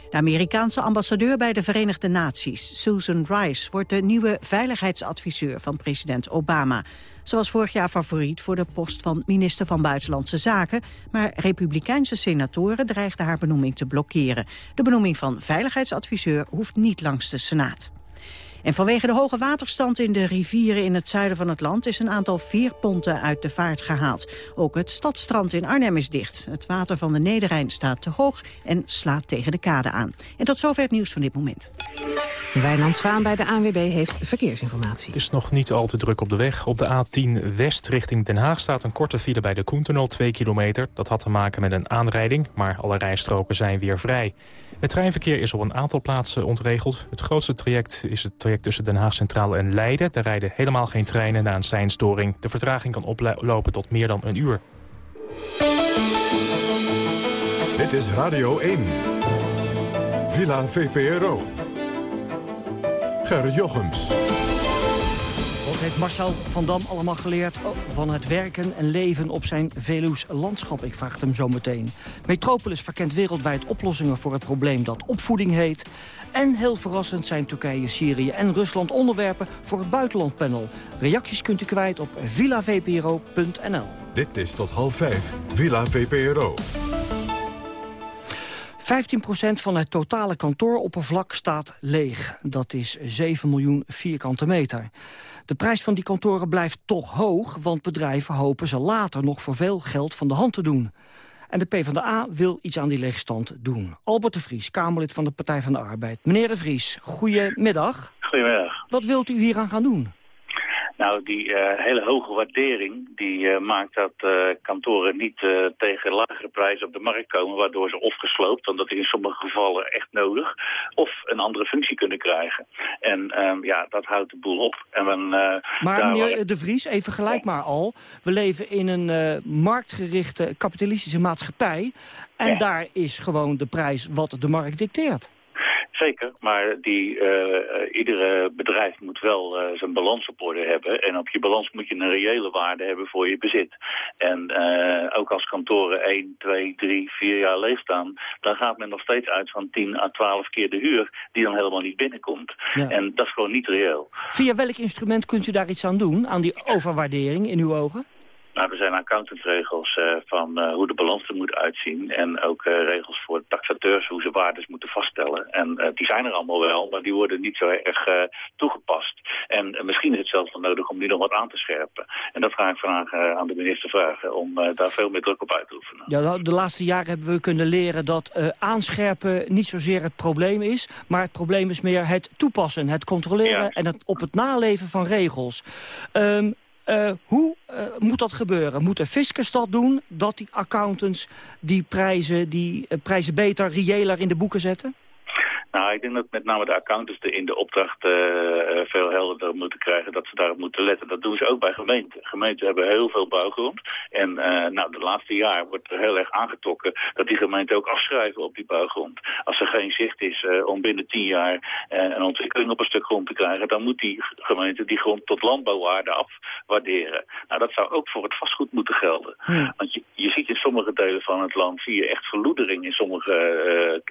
De Amerikaanse ambassadeur bij de Verenigde Naties, Susan Rice... wordt de nieuwe veiligheidsadviseur van president Obama. Ze was vorig jaar favoriet voor de post van minister van Buitenlandse Zaken... maar republikeinse senatoren dreigden haar benoeming te blokkeren. De benoeming van veiligheidsadviseur hoeft niet langs de Senaat. En vanwege de hoge waterstand in de rivieren in het zuiden van het land... is een aantal veerponten uit de vaart gehaald. Ook het stadstrand in Arnhem is dicht. Het water van de Nederrijn staat te hoog en slaat tegen de kade aan. En tot zover het nieuws van dit moment. Wijnand Zwaan bij de ANWB heeft verkeersinformatie. Het is nog niet al te druk op de weg. Op de A10 West richting Den Haag staat een korte file bij de Koentunnel, 2 kilometer. Dat had te maken met een aanrijding, maar alle rijstroken zijn weer vrij. Het treinverkeer is op een aantal plaatsen ontregeld. Het grootste traject is het tussen Den Haag Centraal en Leiden. Daar rijden helemaal geen treinen na een seinstoring. De vertraging kan oplopen tot meer dan een uur. Dit is Radio 1. Villa VPRO. Gerrit Jochems. Heeft Marcel van Dam allemaal geleerd van het werken en leven op zijn Veluws landschap? Ik vraag het hem zo meteen. Metropolis verkent wereldwijd oplossingen voor het probleem dat opvoeding heet. En heel verrassend zijn Turkije, Syrië en Rusland onderwerpen voor het buitenlandpanel. Reacties kunt u kwijt op villavpro.nl. Dit is tot half vijf, Villa VPRO. 15% van het totale kantooroppervlak staat leeg. Dat is 7 miljoen vierkante meter. De prijs van die kantoren blijft toch hoog... want bedrijven hopen ze later nog voor veel geld van de hand te doen. En de PvdA wil iets aan die leegstand doen. Albert de Vries, Kamerlid van de Partij van de Arbeid. Meneer de Vries, goedemiddag. Goedemiddag. Wat wilt u hier aan gaan doen? Nou, die uh, hele hoge waardering die uh, maakt dat uh, kantoren niet tegen lagere prijzen op de markt komen, waardoor ze of gesloopt, omdat die in sommige gevallen echt nodig, of een andere functie kunnen krijgen. En ehm, ja, dat houdt de boel op. En dan, maar meneer De Vries, even gelijk maar al, we leven in een marktgerichte kapitalistische maatschappij en ja. daar is gewoon de prijs wat de markt dicteert. Zeker, maar die, uh, iedere bedrijf moet wel uh, zijn balans op orde hebben. En op je balans moet je een reële waarde hebben voor je bezit. En ook als kantoren 1, 2, 3, 4 jaar leeg staan... dan gaat men nog steeds uit van 10 à 12 keer de huur... die dan helemaal niet binnenkomt. Ja. En dat is gewoon niet reëel. Via welk instrument kunt u daar iets aan doen? Aan die overwaardering in uw ogen? Nou, er zijn accountantsregels uh, van uh, hoe de balans er moet uitzien. En ook uh, regels voor taxateurs, hoe ze waardes moeten vaststellen. En die zijn er allemaal wel, maar die worden niet zo erg toegepast. En misschien is het zelfs wel nodig om die nog wat aan te scherpen. En dat ga ik vandaag aan de minister vragen, om daar veel meer druk op uit te oefenen. Ja, de laatste jaren hebben we kunnen leren dat aanscherpen niet zozeer het probleem is. Maar het probleem is meer het toepassen, het controleren ja. en het op het naleven van regels. Um, Uh, hoe uh, moet dat gebeuren? Moet de fiscus dat doen? Dat die accountants die prijzen, die uh, prijzen beter, reëler in de boeken zetten? Nou, ik denk dat met name de accountants in de opdracht uh, veel helderder moeten krijgen dat ze daarop moeten letten. Dat doen ze ook bij gemeenten. Gemeenten hebben heel veel bouwgrond. En uh, nou, de laatste jaar wordt er heel erg aangetrokken dat die gemeenten ook afschrijven op die bouwgrond. Als er geen zicht is uh, om binnen tien jaar een ontwikkeling op een stuk grond te krijgen, dan moet die gemeente die grond tot landbouwwaarde afwaarderen. Nou, dat zou ook voor het vastgoed moeten gelden. Want je, je ziet in sommige delen van het land zie je echt verloedering in sommige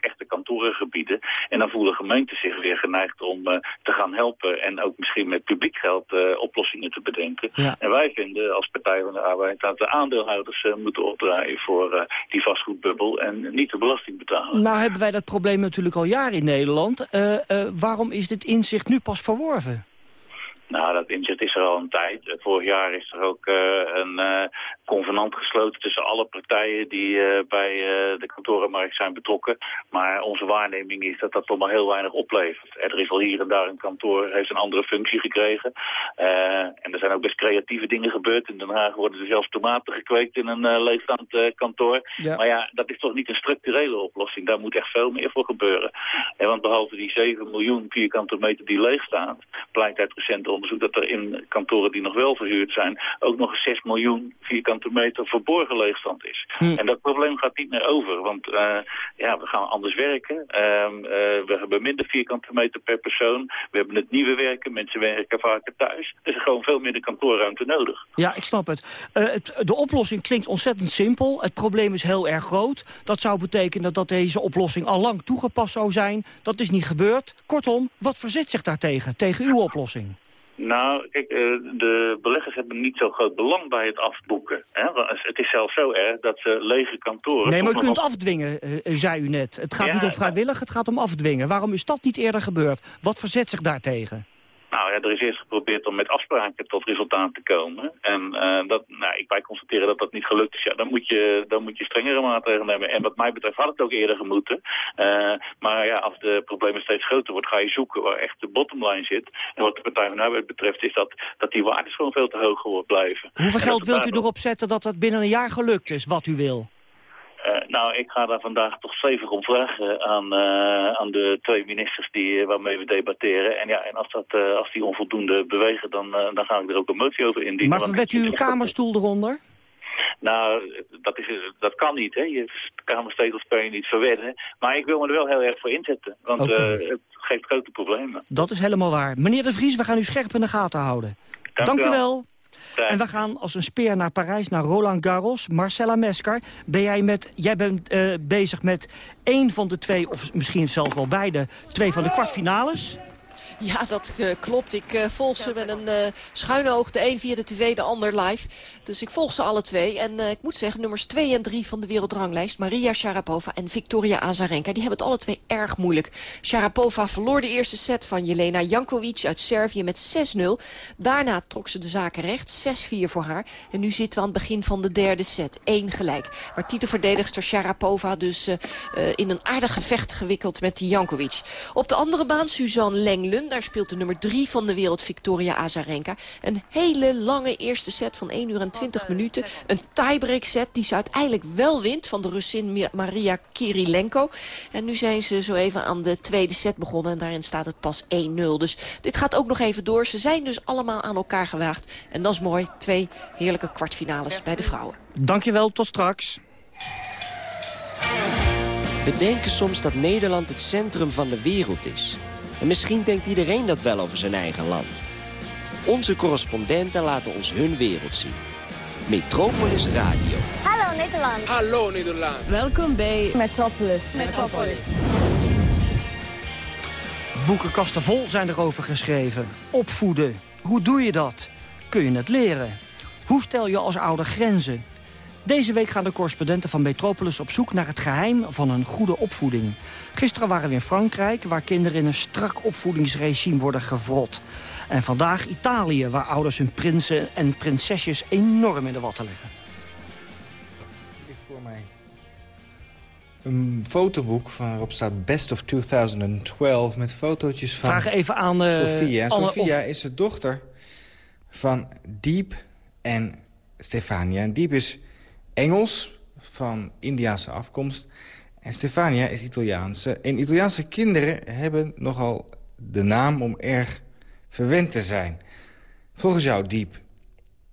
echte kantorengebieden. En dan voelen gemeenten zich weer geneigd om eh, te gaan helpen en ook misschien met publiek geld eh, oplossingen te bedenken. Ja. En wij vinden als Partij van de Arbeid dat de aandeelhouders eh, moeten opdraaien voor die vastgoedbubbel en niet de belasting betalen. Nou hebben wij dat probleem natuurlijk al jaren in Nederland. Waarom is dit inzicht nu pas verworven? Nou, dat inzicht is er al een tijd. Vorig jaar is er ook eh, een eh, convenant gesloten tussen alle partijen die eh, bij de kantorenmarkt zijn betrokken. Maar onze waarneming is dat dat toch maar heel weinig oplevert. Er is al hier en daar een kantoor, heeft een andere functie gekregen. En er zijn ook best creatieve dingen gebeurd. In Den Haag worden er zelfs tomaten gekweekt in een leegstaand kantoor. Ja. Maar ja, dat is toch niet een structurele oplossing. Daar moet echt veel meer voor gebeuren. En want behalve die 7 miljoen vierkante meter die leeg staat, blijkt uit recent onderzoek dat er in kantoren die nog wel verhuurd zijn, ook nog eens 6 miljoen vierkante meter verborgen leegstand is. En dat probleem gaat niet meer over, want eh, ja, we gaan anders werken. Ehm, eh, we hebben minder vierkante meter per persoon. We hebben het nieuwe werken. Mensen werken vaker thuis. Er is gewoon veel minder kantoorruimte nodig. Ja, ik snap het. Eh, het. De oplossing klinkt ontzettend simpel. Het probleem is heel erg groot. Dat zou betekenen dat deze oplossing al lang toegepast zou zijn. Dat is niet gebeurd. Kortom, wat verzet zich daartegen, tegen uw oplossing? Nou, kijk, eh, de beleggers hebben niet zo groot belang bij het afboeken. Hè? Het is zelfs zo erg dat ze lege kantoren... Nee, maar u kunt afdwingen, eh, zei u net. Het gaat Ja, niet om vrijwillig, het gaat om afdwingen. Waarom is dat niet eerder gebeurd? Wat verzet zich daartegen? Nou ja, er is eerst geprobeerd om met afspraken tot resultaat te komen. En eh, dat, nou, ik, wij constateren dat dat niet gelukt is. Ja, dan moet, je, dan moet je strengere maatregelen nemen. En wat mij betreft had het ook eerder gemoeten. Eh, maar ja, als de problemen steeds groter worden, ga je zoeken waar echt de bottomline zit. En wat de Partij van de Arbeid betreft is dat, dat die waardes gewoon veel te hoog blijven. Hoeveel En geld dat wilt u erop zetten dat het binnen een jaar gelukt is, wat u wil? Eh, nou, ik ga daar vandaag toch stevig om vragen aan, eh, aan de twee ministers die, eh, waarmee we debatteren. En ja, en als, dat, als die onvoldoende bewegen, dan, dan ga ik er ook een motie over indienen. Maar verwet u uw kamerstoel eronder? Nou, dat, is, dat kan niet, hè. Je kan je niet verwennen. Maar ik wil me er wel heel erg voor inzetten. Want het geeft grote problemen. Dat is helemaal waar. Meneer De Vries, we gaan u scherp in de gaten houden. Dank u wel. En we gaan als een speer naar Parijs, naar Roland Garros. Marcella Mesker, ben jij, met, jij bent eh, bezig met één van de twee, of misschien zelfs wel beide, twee van de kwartfinales. Ja, dat eh, klopt. Ik eh, volg ze met een eh, schuine oog. De een via de tv, de ander live. Dus ik volg ze alle twee. En ik moet zeggen, nummers 2 en 3 van de wereldranglijst... Maria Sharapova en Victoria Azarenka... die hebben het alle twee erg moeilijk. Sharapova verloor de eerste set van Jelena Jankovic uit Servië met 6-0. Daarna trok ze de zaken recht. 6-4 voor haar. En nu zitten we aan het begin van de derde set. 1 gelijk. Maar titelverdedigster Sharapova dus in een aardig gevecht gewikkeld met die Jankovic. Op de andere baan Suzanne Daar speelt de nummer 3 van de wereld Victoria Azarenka. Een hele lange eerste set van 1 uur en 20 minuten. Een tiebreak set die ze uiteindelijk wel wint van de Russin Maria Kirilenko. En nu zijn ze zo even aan de tweede set begonnen. En daarin staat het pas 1-0. Dus dit gaat ook nog even door. Ze zijn dus allemaal aan elkaar gewaagd. En dat is mooi. Twee heerlijke kwartfinales bij de vrouwen. Dankjewel, tot straks. We denken soms dat Nederland het centrum van de wereld is. En misschien denkt iedereen dat wel over zijn eigen land. Onze correspondenten laten ons hun wereld zien. Metropolis Radio. Hallo Nederland. Hallo Nederland. Welkom bij Metropolis. Metropolis. Boekenkasten vol zijn erover geschreven. Opvoeden. Hoe doe je dat? Kun je het leren? Hoe stel je als ouder grenzen? Deze week gaan de correspondenten van Metropolis op zoek naar het geheim van een goede opvoeding. Gisteren waren we in Frankrijk, waar kinderen in een strak opvoedingsregime worden gevrot. En vandaag Italië, waar ouders hun prinsen en prinsesjes enorm in de watten leggen. voor mij een fotoboek waarop staat Best of 2012 met fotootjes van Vraag even aan, eh, Sophia. Anne Sophia of- is de dochter van Diep en Stefania. En Diep is Engels van Indiase afkomst. En Stefania is Italiaanse. En Italiaanse kinderen hebben nogal de naam om erg verwend te zijn. Volgens jou, Diep,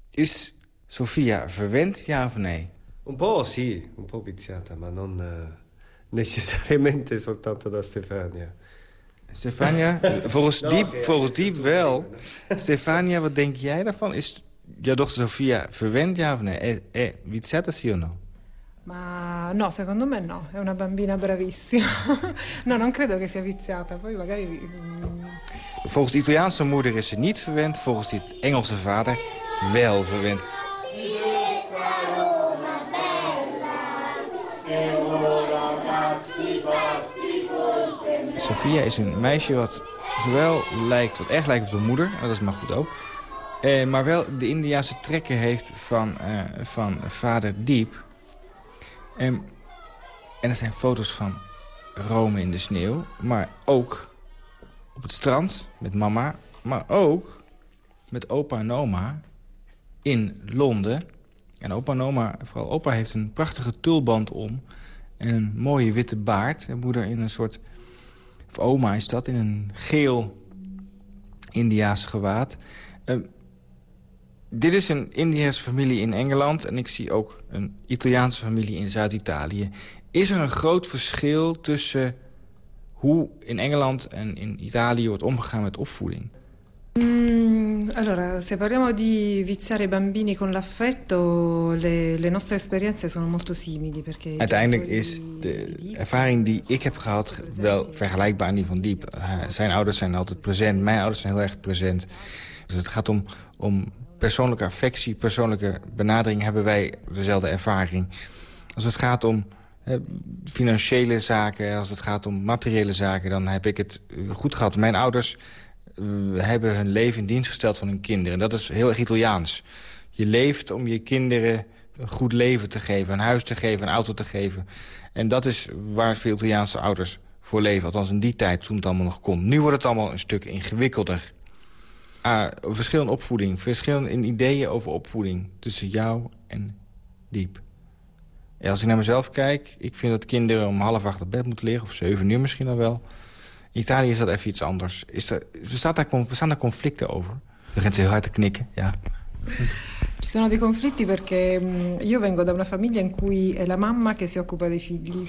is Sophia verwend, ja of nee? Un po' sì, un po' viziata, ma non eh, necessariamente soltanto da Stefania. Stefania, volgens, No, Diep, volgens oké. Diep wel. Stefania, wat denk jij daarvan? Is jouw dochter Sofia verwend, ja of nee? Eh, eh, viziata, sì o no? Ma no, secondo me no, è una bambina bravissima. no, non credo che sia viziata, poi magari... mm, Volgens de Italiaanse moeder is ze niet verwend, volgens de Engelse vader wel verwend. Sofia is een meisje wat zowel lijkt, wat erg lijkt op de moeder, dat is maar goed ook. Eh, maar wel de Indiaanse trekken heeft van, eh, van vader Diep. En er zijn foto's van Rome in de sneeuw, maar ook op het strand met mama, maar ook met opa en oma in Londen. En opa en oma, vooral opa heeft een prachtige tulband om en een mooie witte baard. En moeder in een soort, of oma is dat, in een geel Indiaas gewaad. Ehm, dit is een Indiase familie in Engeland en ik zie ook een Italiaanse familie in Zuid-Italië. Is er een groot verschil tussen hoe in Engeland en in Italië wordt omgegaan met opvoeding? Mm, allora, se parliamo di viziare bambini con l'affetto, le, le nostre esperienze sono molto simili. Perché Uiteindelijk is de ervaring die ik heb gehad wel vergelijkbaar aan die van Diep. Eh, Zijn ouders zijn altijd present, mijn ouders zijn heel erg present. Dus het gaat om, om persoonlijke affectie, persoonlijke benadering... hebben wij dezelfde ervaring. Als het gaat om financiële zaken, als het gaat om materiële zaken... dan heb ik het eh, goed gehad. Mijn ouders eh, hebben hun leven in dienst gesteld van hun kinderen. Dat is heel erg Italiaans. Je leeft om je kinderen een goed leven te geven, een huis te geven, een auto te geven. En dat is waar veel Italiaanse ouders voor leven. Althans in die tijd, toen het allemaal nog kon. Nu wordt het allemaal een stuk ingewikkelder. Ah, verschil in opvoeding, verschil in ideeën over opvoeding... tussen jou en Diep. Als ik naar mezelf kijk, ik vind dat kinderen om half acht op bed moeten liggen... of zeven uur misschien al wel. In Italië is dat even iets anders. Is er, bestaat daar, bestaan daar conflicten over? Je begint heel hard te knikken, ja. Ci sono dei conflitti perché mm, io vengo da una famiglia in cui è la mamma che si occupa dei figli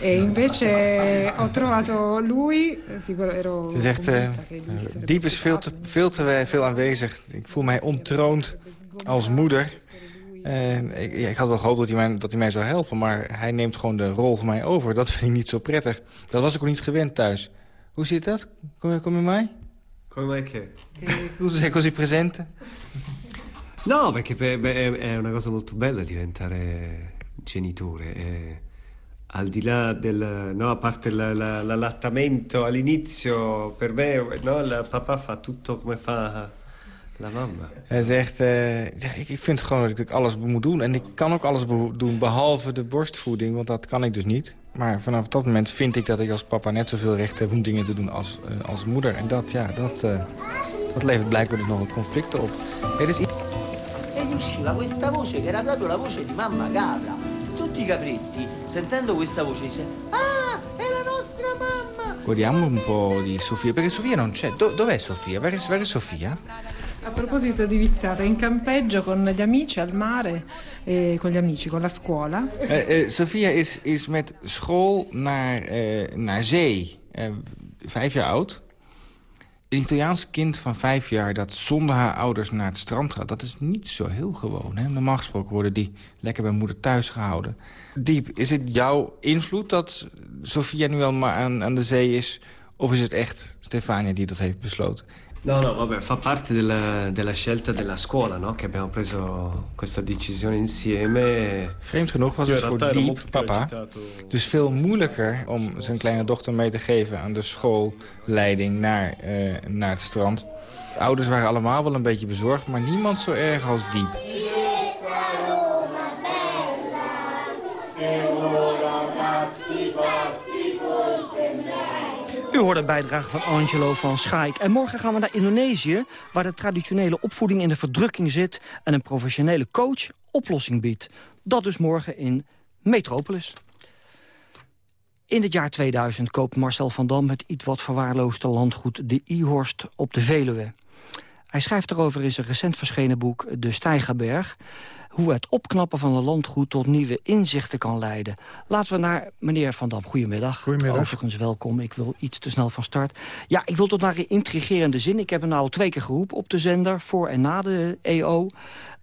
e invece ho trovato lui, eh, sicuro ero Ze zegt, eh, sarebbe Diep is veel te, veel te veel aanwezig. Ik voel mij ontroond als moeder. En ik, ja, ik had wel gehoopt dat hij, mij, dat hij mij zou helpen, maar hij neemt gewoon de rol van mij over. Dat vind ik niet zo prettig. Dat was ik ook niet gewend thuis. Hoe zit dat? Kom, je- kom je mij? Come? Hoe sei così presente? No, perché è, è una cosa molto bella diventare genitore. e al di là del... No, a parte la- la- l'allattamento all'inizio, per me no, il papà fa tutto come fa la. Hij zegt, ja, ik, vind gewoon dat ik alles moet doen. En ik kan ook alles doen, behalve de borstvoeding. Want dat kan ik dus niet. Maar vanaf dat moment vind ik dat ik als papa net zoveel recht heb... om dingen te doen als, eh, moeder. En dat, ja, dat, eh, dat levert blijkbaar dus nog een conflict op. Het is gli usciva questa voce che era proprio la voce di mamma capra. Tutti i capretti, sentendo questa voce, dice Ah, è la nostra mamma! Guardiamo un po' di Sofia, perché Sofia non c'è. Do- dov'è Sofia? Waar is Sofia? A proposito di viziata, in campeggio con gli amici al mare, e con gli amici, con la scuola. Eh, eh, Sofia is, is met school naar, eh, naar zee. Eh, vijf jaar oud. Een Italiaans kind van vijf jaar dat zonder haar ouders naar het strand gaat... dat is niet zo heel gewoon. Hè? Normaal gesproken worden die lekker bij moeder thuis gehouden. Diep, is het jouw invloed dat Sofia nu al maar aan, aan de zee is? Of is het echt Stefania die dat heeft besloten? No, no, vabbè, fa parte della, della scelta della scuola, no? Che abbiamo preso questa decisione insieme. Vreemd genoeg was het voor Diep, papa, dus veel moeilijker om zijn kleine dochter mee te geven aan de schoolleiding naar, eh, naar het strand. De ouders waren allemaal wel een beetje bezorgd, maar niemand zo erg als Diep. U hoort een bijdrage van Angelo van Schaik. En morgen gaan we naar Indonesië, waar de traditionele opvoeding in de verdrukking zit... en een professionele coach oplossing biedt. Dat dus morgen in Metropolis. In het jaar 2000 koopt Marcel van Dam het iets wat verwaarloosde landgoed de Ihorst op de Veluwe. Hij schrijft erover in zijn recent verschenen boek De Steigerberg... hoe het opknappen van een landgoed tot nieuwe inzichten kan leiden. Laten we naar meneer Van Dam. Goedemiddag. Goedemiddag. Overigens welkom. Ik wil iets te snel van start. Ja, ik wil tot naar een intrigerende zin. Ik heb hem nou al twee keer geroepen op de zender... voor en na de EO.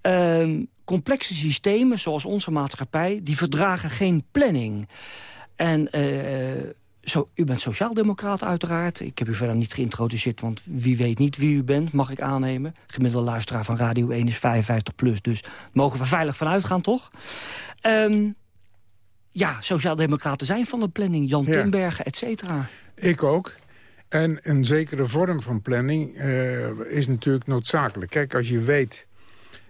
Ehm, complexe systemen, zoals onze maatschappij... die verdragen geen planning. En... Uh, zo, u bent sociaaldemocraat uiteraard. Ik heb u verder niet geïntroduceerd, want wie weet niet wie u bent, mag ik aannemen. Gemiddelde luisteraar van Radio 1 is 55 plus, dus mogen we veilig vanuit gaan, toch? Um, ja, sociaaldemocraten zijn van de planning. Jan ja. Timbergen, et cetera. Ik ook. En een zekere vorm van planning uh, is natuurlijk noodzakelijk. Kijk, als je weet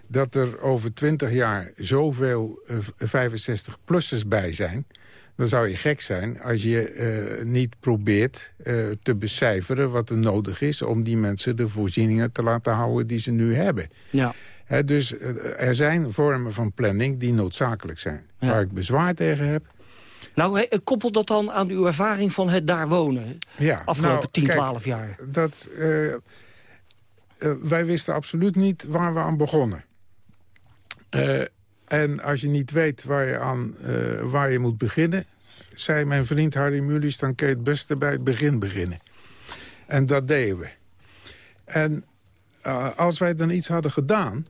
dat er over 20 jaar zoveel uh, 65-plussers bij zijn dan zou je gek zijn als je uh, niet probeert uh, te becijferen wat er nodig is... om die mensen de voorzieningen te laten houden die ze nu hebben. Ja. He, dus uh, er zijn vormen van planning die noodzakelijk zijn. Ja. Waar ik bezwaar tegen heb... Nou, koppel dat dan aan uw ervaring van het daar wonen? Ja, afgelopen nou, 10, kijk, 12 jaar. Dat, wij wisten absoluut niet waar we aan begonnen. En als je niet weet waar je, aan, uh, waar je moet beginnen... zei mijn vriend Harry Mulisch... dan kun je het beste bij het begin beginnen. En dat deden we. En uh, als wij dan iets hadden gedaan...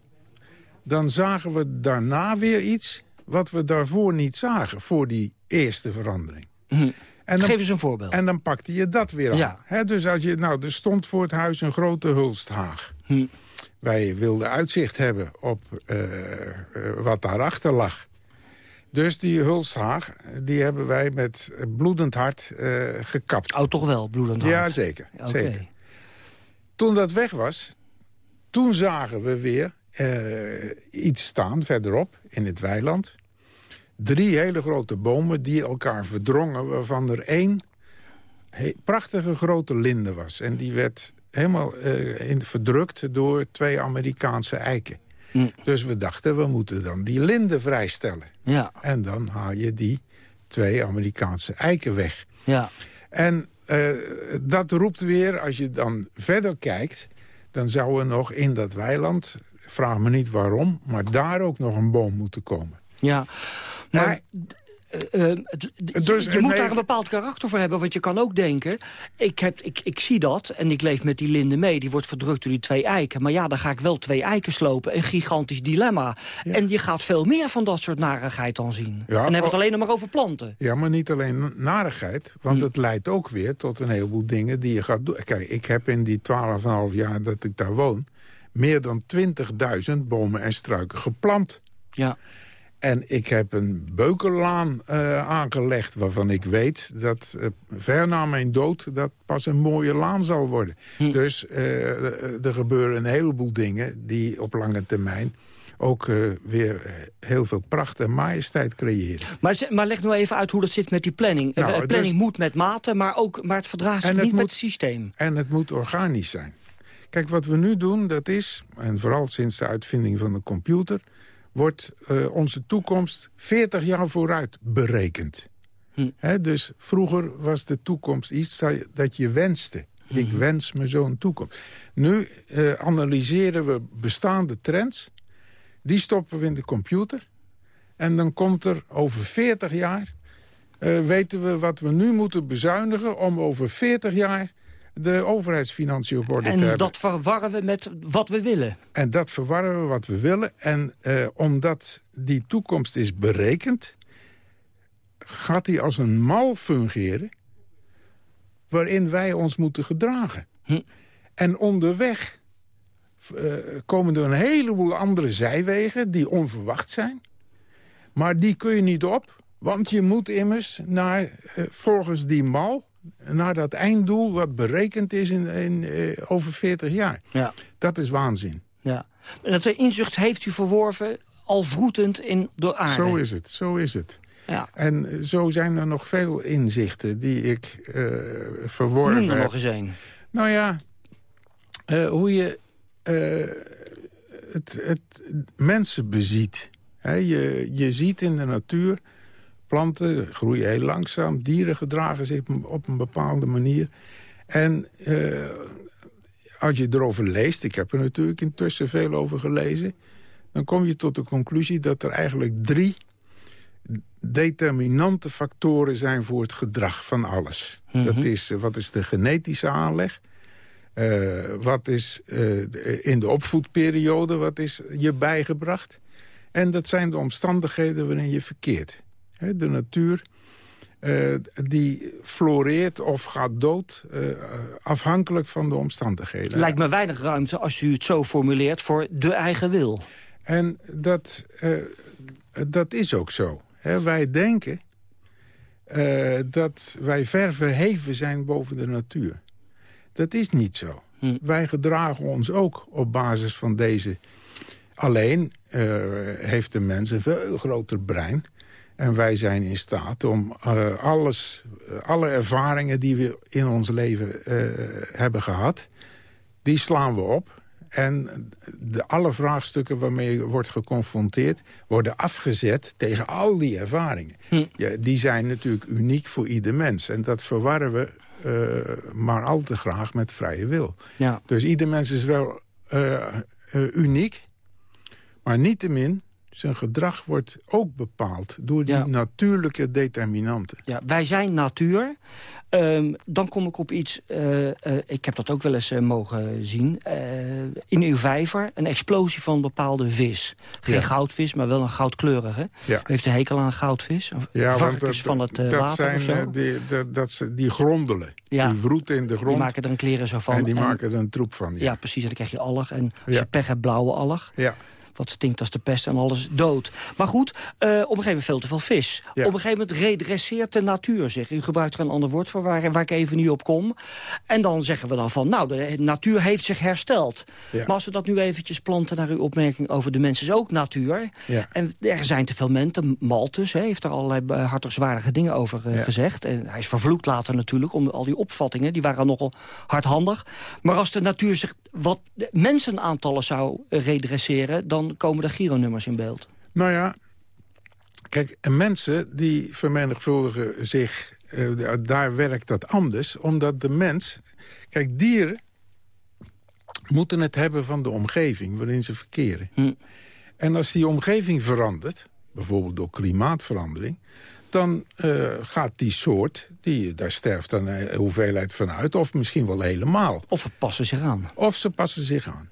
dan zagen we daarna weer iets... wat we daarvoor niet zagen, voor die eerste verandering. Hm. En dan, Geef eens een voorbeeld. En dan pakte je dat weer aan. Ja. He, dus als je, nou, er stond voor het huis een grote hulsthaag. Hm. Wij wilden uitzicht hebben op uh, wat daarachter lag. Dus die hulsthaag, die hebben wij met bloedend hart uh, gekapt. Oh, toch wel, bloedend hart? Ja, zeker. Okay. zeker. Toen dat weg was, toen zagen we weer iets staan verderop in het weiland. Drie hele grote bomen die elkaar verdrongen, waarvan er één prachtige grote linde was. En die werd helemaal uh, in, verdrukt door twee Amerikaanse eiken. Mm. Dus we dachten, we moeten dan die linden vrijstellen. Ja. En dan haal je die twee Amerikaanse eiken weg. Ja. En uh, dat roept weer, als je dan verder kijkt... dan zou er nog in dat weiland, vraag me niet waarom... maar daar ook nog een boom moeten komen. Ja, maar... En, uh, uh, dus, je, je moet nee, daar een bepaald karakter voor hebben. Want je kan ook denken, ik, heb, ik, ik zie dat en ik leef met die linde mee. Die wordt verdrukt door die twee eiken. Maar ja, dan ga ik wel twee eiken slopen. Een gigantisch dilemma. Ja. En je gaat veel meer van dat soort narigheid dan zien. Ja, en dan hebben we het alleen nog maar over planten. Ja, maar niet alleen narigheid. Want hm. het leidt ook weer tot een heleboel dingen die je gaat doen. Kijk, ik heb in die 12,5 jaar dat ik daar woon... meer dan 20.000 bomen en struiken geplant. Ja. En ik heb een beukenlaan uh, aangelegd waarvan ik weet dat uh, ver na mijn dood dat pas een mooie laan zal worden. Hm. Dus uh, er gebeuren een heleboel dingen die op lange termijn ook weer heel veel pracht en majesteit creëren. Maar, maar leg nou even uit hoe dat zit met die planning. Nou, planning dus, moet met mate, maar, ook, maar het verdraagt zich niet moet, met het systeem. En het moet organisch zijn. Kijk, wat we nu doen, dat is, en vooral sinds de uitvinding van de computer wordt uh, onze toekomst 40 jaar vooruit berekend. Hm. He, dus vroeger was de toekomst iets dat je wenste. Hm. Ik wens me zo'n toekomst. Nu uh, analyseren we bestaande trends. Die stoppen we in de computer. En dan komt er over 40 jaar... Uh, weten we wat we nu moeten bezuinigen... om over 40 jaar de overheidsfinanciën op orde en te hebben. En dat verwarren we met wat we willen. En dat verwarren we wat we willen. En uh, omdat die toekomst is berekend... gaat die als een mal fungeren... waarin wij ons moeten gedragen. Hm. En onderweg uh, komen er een heleboel andere zijwegen... die onverwacht zijn. Maar die kun je niet op... Want je moet immers naar, uh, volgens die mal naar dat einddoel wat berekend is in, in uh, over 40 jaar. Ja. Dat is waanzin. Ja. En dat inzicht heeft u verworven al vroetend in de aarde. Zo is het, zo is het. Ja. En zo zijn er nog veel inzichten die ik uh, verworven Noem er heb. nog eens een. Nou ja, uh, hoe je het, het mensen beziet. He, je, je ziet in de natuur planten groeien heel langzaam. Dieren gedragen zich op een bepaalde manier. En uh, als je erover leest, ik heb er natuurlijk intussen veel over gelezen... dan kom je tot de conclusie dat er eigenlijk drie determinante factoren zijn voor het gedrag van alles. Mhm. Dat is, uh, wat is de genetische aanleg? Uh, wat is in de opvoedperiode, wat is je bijgebracht? En dat zijn de omstandigheden waarin je verkeert. De natuur uh, die floreert of gaat dood... Uh, afhankelijk van de omstandigheden. Lijkt me weinig ruimte als u het zo formuleert voor de eigen wil. En dat, uh, dat is ook zo. wij denken dat wij ver verheven zijn boven de natuur. Dat is niet zo. Hm. Wij gedragen ons ook op basis van deze... Alleen heeft de mens een veel groter brein... En wij zijn in staat om uh, alles, alle ervaringen die we in ons leven uh, hebben gehad... die slaan we op. En de, alle vraagstukken waarmee je wordt geconfronteerd... worden afgezet tegen al die ervaringen. Hm. Ja, die zijn natuurlijk uniek voor ieder mens. En dat verwarren we uh, maar al te graag met vrije wil. Ja. Dus ieder mens is wel uniek... maar niettemin zijn gedrag wordt ook bepaald door die natuurlijke determinanten. Ja, wij zijn natuur. Ehm, dan kom ik op iets, uh, uh, ik heb dat ook wel eens uh, mogen zien. in uw vijver een explosie van een bepaalde vis. Geen ja. goudvis, maar wel een goudkleurige. Ja. U heeft een hekel aan een goudvis? Ja, Varkens van het dat water zijn, of zo? Die, dat, dat, die grondelen. Ja. Die vroeten in de grond. Die maken er een kleren zo van. En die maken er een troep van. Ja, precies. En dan krijg je allig. En als je pech hebt, blauwe allig. Ja. Dat stinkt als de pest en alles dood. Maar goed, uh, op een gegeven moment veel te veel vis. Op een gegeven moment redresseert de natuur zich. U gebruikt er een ander woord voor waar, waar ik even niet op kom. En dan zeggen we dan van, nou, de natuur heeft zich hersteld. Maar als we dat nu eventjes planten naar uw opmerking over de mens is ook natuur. En er zijn te veel mensen. Malthus heeft er allerlei hartelijkzwaardige dingen over uh, gezegd. En hij is vervloekt later natuurlijk om al die opvattingen. Die waren nogal hardhandig. Maar als de natuur zich wat mensenaantallen zou redresseren... dan komen de Giro-nummers in beeld. Nou ja, kijk, mensen die vermenigvuldigen zich... Uh, daar werkt dat anders, omdat de mens... Kijk, dieren moeten het hebben van de omgeving waarin ze verkeren. Hm. En als die omgeving verandert, bijvoorbeeld door klimaatverandering... dan uh, gaat die soort, die, daar sterft dan een hoeveelheid van uit... of misschien wel helemaal. Of ze passen zich aan. Of ze passen zich aan.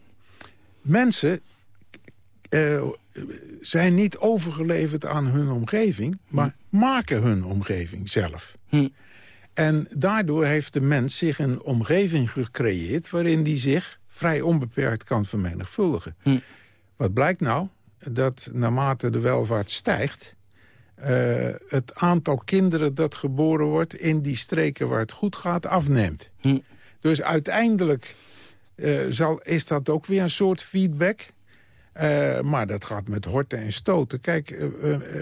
Mensen uh, zijn niet overgeleverd aan hun omgeving... maar hm. maken hun omgeving zelf. Hm. En daardoor heeft de mens zich een omgeving gecreëerd... waarin die zich vrij onbeperkt kan vermenigvuldigen. Hm. Wat blijkt nou? Dat naarmate de welvaart stijgt... Uh, het aantal kinderen dat geboren wordt in die streken waar het goed gaat afneemt. Hm. Dus uiteindelijk uh, zal, is dat ook weer een soort feedback. Uh, maar dat gaat met horten en stoten. Kijk,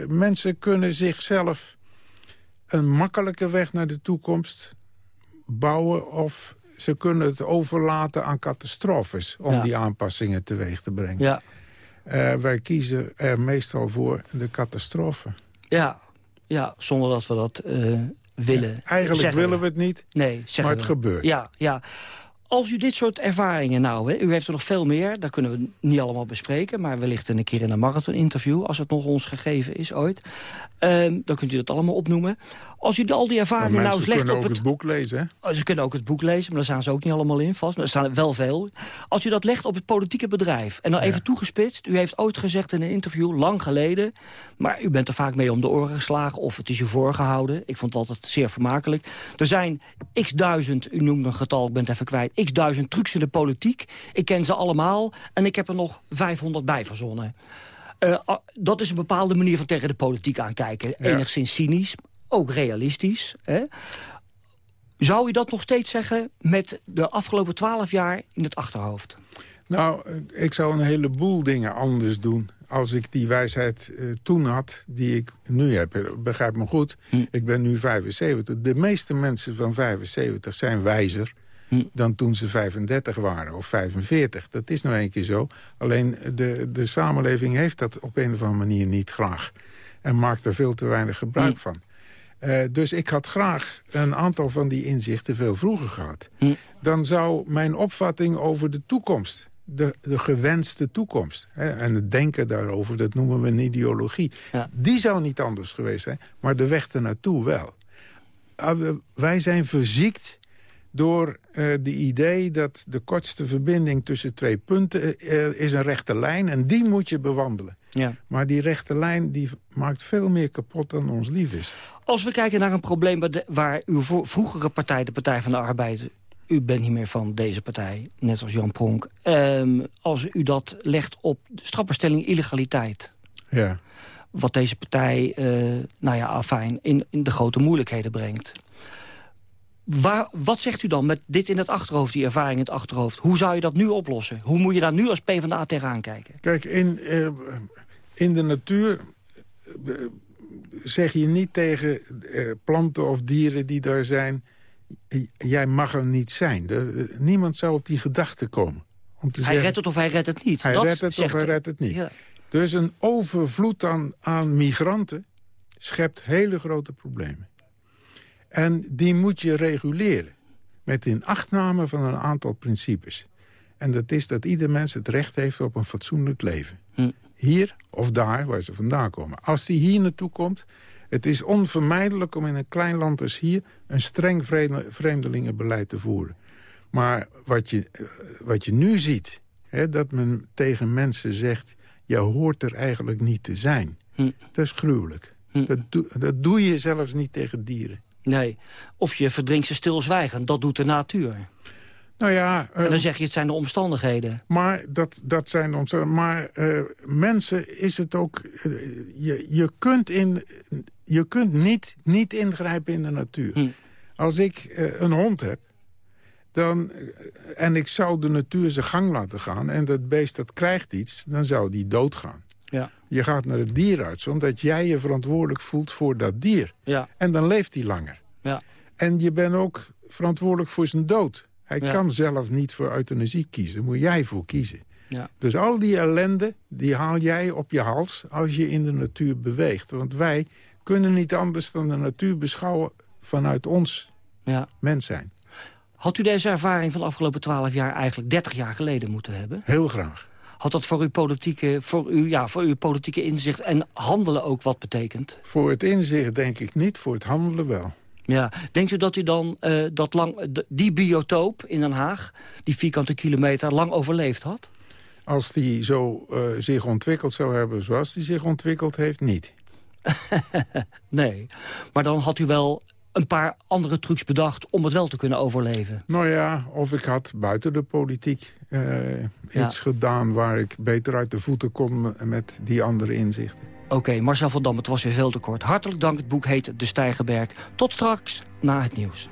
mensen kunnen zichzelf een makkelijke weg naar de toekomst bouwen... of ze kunnen het overlaten aan catastrofes om ja. die aanpassingen teweeg te brengen. Ja. wij kiezen er meestal voor de catastrofe. Ja, ja zonder dat we dat willen. Ja, eigenlijk willen we het niet, nee, maar het gebeurt. Ja, ja. Als u dit soort ervaringen nou, hè, u heeft er nog veel meer... dat kunnen we niet allemaal bespreken... maar wellicht een keer in een marathon-interview... als het nog ons gegeven is ooit. Um, dan kunt u dat allemaal opnoemen. Als u al die ervaringen nou legt op het... kunnen ook het boek lezen, hè? Oh, ze kunnen ook het boek lezen, maar daar staan ze ook niet allemaal in vast. Maar er staan wel veel. Als u dat legt op het politieke bedrijf... en dan even toegespitst... u heeft ooit gezegd in een interview, lang geleden... maar u bent er vaak mee om de oren geslagen... of het is u voorgehouden. Ik vond het altijd zeer vermakelijk. Er zijn x duizend, u noemde een getal, ik ben het even kwijt... x duizend trucs in de politiek. Ik ken ze allemaal en ik heb er nog 500 bij verzonnen. Uh, dat is een bepaalde manier van tegen de politiek aankijken. Ja. Enigszins cynisch, ook realistisch. Hè? Zou u dat nog steeds zeggen met de afgelopen twaalf jaar in het achterhoofd? Nou, ik zou een heleboel dingen anders doen als ik die wijsheid uh, toen had, die ik nu heb. Begrijp me goed, hm. ik ben nu 75. De meeste mensen van 75 zijn wijzer hm. dan toen ze 35 waren of 45. Dat is nou een keer zo. Alleen de, de samenleving heeft dat op een of andere manier niet graag. En maakt er veel te weinig gebruik hm. van. Uh, dus ik had graag een aantal van die inzichten veel vroeger gehad. Hm. Dan zou mijn opvatting over de toekomst, de, de gewenste toekomst... Hè, en het denken daarover, dat noemen we een ideologie... Ja. die zou niet anders geweest zijn, maar de weg ernaartoe wel. Uh, wij zijn verziekt door uh, de idee dat de kortste verbinding tussen twee punten uh, is een rechte lijn. En die moet je bewandelen. Ja. Maar die rechte lijn die maakt veel meer kapot dan ons lief is. Als we kijken naar een probleem waar uw vroegere partij, de Partij van de Arbeid... u bent niet meer van deze partij, net als Jan Pronk... Um, als u dat legt op de strafbestelling illegaliteit... Ja. wat deze partij, uh, nou ja, afijn, in, in de grote moeilijkheden brengt... Waar, wat zegt u dan met dit in het achterhoofd, die ervaring in het achterhoofd? Hoe zou je dat nu oplossen? Hoe moet je daar nu als PvdA tegenaan kijken? Kijk, in, uh, in de natuur uh, zeg je niet tegen uh, planten of dieren die daar zijn... jij mag er niet zijn. De, niemand zou op die gedachte komen. Om te hij zeggen, redt het of hij redt het niet. Hij dat redt het zegt of hij redt het niet. Ja. Dus een overvloed aan, aan migranten schept hele grote problemen. En die moet je reguleren. Met inachtname van een aantal principes. En dat is dat ieder mens het recht heeft op een fatsoenlijk leven. Hm. Hier of daar, waar ze vandaan komen. Als die hier naartoe komt... Het is onvermijdelijk om in een klein land als hier... een streng vreemdelingenbeleid te voeren. Maar wat je, wat je nu ziet... Hè, dat men tegen mensen zegt... je hoort er eigenlijk niet te zijn. Hm. Dat is gruwelijk. Hm. Dat, doe, dat doe je zelfs niet tegen dieren. Nee, of je verdrinkt ze stilzwijgen. Dat doet de natuur. Nou ja... Uh, en dan zeg je, het zijn de omstandigheden. Maar dat, dat zijn de omstandigheden. Maar uh, mensen is het ook... Uh, je, je kunt, in, je kunt niet, niet ingrijpen in de natuur. Hm. Als ik een hond heb... Dan, en ik zou de natuur zijn gang laten gaan... en dat beest dat krijgt iets, dan zou die doodgaan. Ja. Je gaat naar de dierarts omdat jij je verantwoordelijk voelt voor dat dier. Ja. En dan leeft hij langer. Ja. En je bent ook verantwoordelijk voor zijn dood. Hij Ja. kan zelf niet voor euthanasie kiezen. Daar moet jij voor kiezen. Ja. Dus al die ellende, die haal jij op je hals als je in de natuur beweegt. Want wij kunnen niet anders dan de natuur beschouwen vanuit ons Ja. mens zijn. Had u deze ervaring van de afgelopen twaalf jaar eigenlijk 30 jaar geleden moeten hebben? Heel graag. Had dat voor uw politieke, voor uw, ja, voor uw politieke inzicht en handelen ook wat betekend? Voor het inzicht denk ik niet, voor het handelen wel. Ja. Denkt u dat u dan eh, dat lang, die biotoop in Den Haag, die vierkante kilometer, lang overleefd had? Als die zo eh, zich ontwikkeld zou hebben zoals die zich ontwikkeld heeft, niet. nee. Maar dan had u wel een paar andere trucs bedacht om het wel te kunnen overleven. Nou ja, of ik had buiten de politiek eh, Ja. iets gedaan... waar ik beter uit de voeten kon met die andere inzichten. Oké, Marcel van Dam, het was weer veel te kort. Hartelijk dank, het boek heet De Stijgerberg. Tot straks, na het nieuws.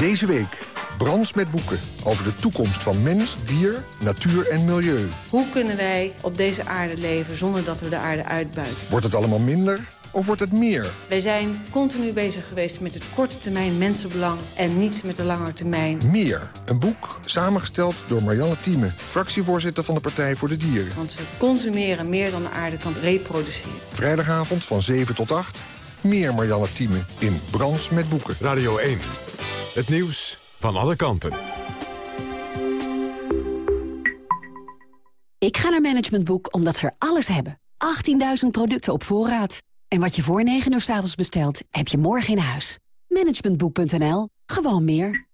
Deze week Brands met boeken over de toekomst van mens, dier, natuur en milieu. Hoe kunnen wij op deze aarde leven zonder dat we de aarde uitbuiten? Wordt het allemaal minder of wordt het meer? Wij zijn continu bezig geweest met het korte termijn mensenbelang... en niet met de lange termijn. Meer. Een boek samengesteld door Marianne Thieme, fractievoorzitter van de Partij voor de Dieren. Want we consumeren meer dan de aarde kan reproduceren. Vrijdagavond van 7 tot 8. Meer Marianne Thieme in Brands met boeken. Radio 1. Het nieuws van alle kanten. Ik ga naar Management Boek omdat ze er alles hebben. 18.000 producten op voorraad. En wat je voor 9 uur s avonds bestelt, heb je morgen in huis. Managementboek.nl. Gewoon meer.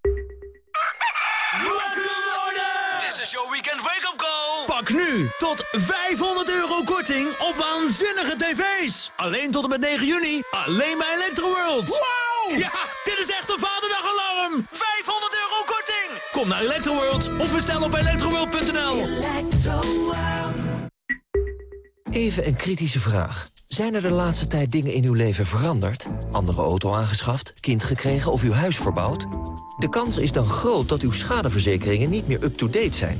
This is your weekend wake-up call. Pak nu tot 500 euro korting op waanzinnige tv's. Alleen tot en met 9 juni. Alleen bij Electroworld. Wow! Ja, dit is echt een vaderdagalarm. 500 euro korting. Kom naar Electroworld of bestel op electroworld.nl. Even een kritische vraag. Zijn er de laatste tijd dingen in uw leven veranderd? Andere auto aangeschaft, kind gekregen of uw huis verbouwd? De kans is dan groot dat uw schadeverzekeringen niet meer up-to-date zijn.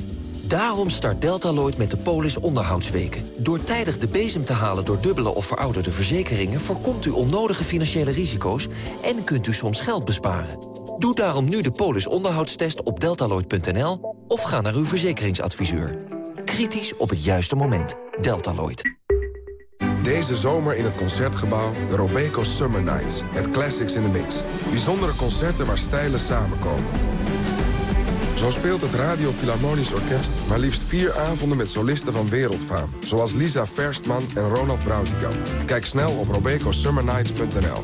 Daarom start Deltaloid met de Polis onderhoudsweken. Door tijdig de bezem te halen door dubbele of verouderde verzekeringen... voorkomt u onnodige financiële risico's en kunt u soms geld besparen. Doe daarom nu de Polis onderhoudstest op deltaloid.nl... of ga naar uw verzekeringsadviseur. Kritisch op het juiste moment. Deltaloid. Deze zomer in het Concertgebouw de Robeco Summer Nights. Met classics in the mix. Bijzondere concerten waar stijlen samenkomen. Zo speelt het Radio Philharmonisch Orkest maar liefst vier avonden met solisten van wereldfaam. Zoals Lisa Verstman en Ronald Brautigam. Kijk snel op robecosummernights.nl.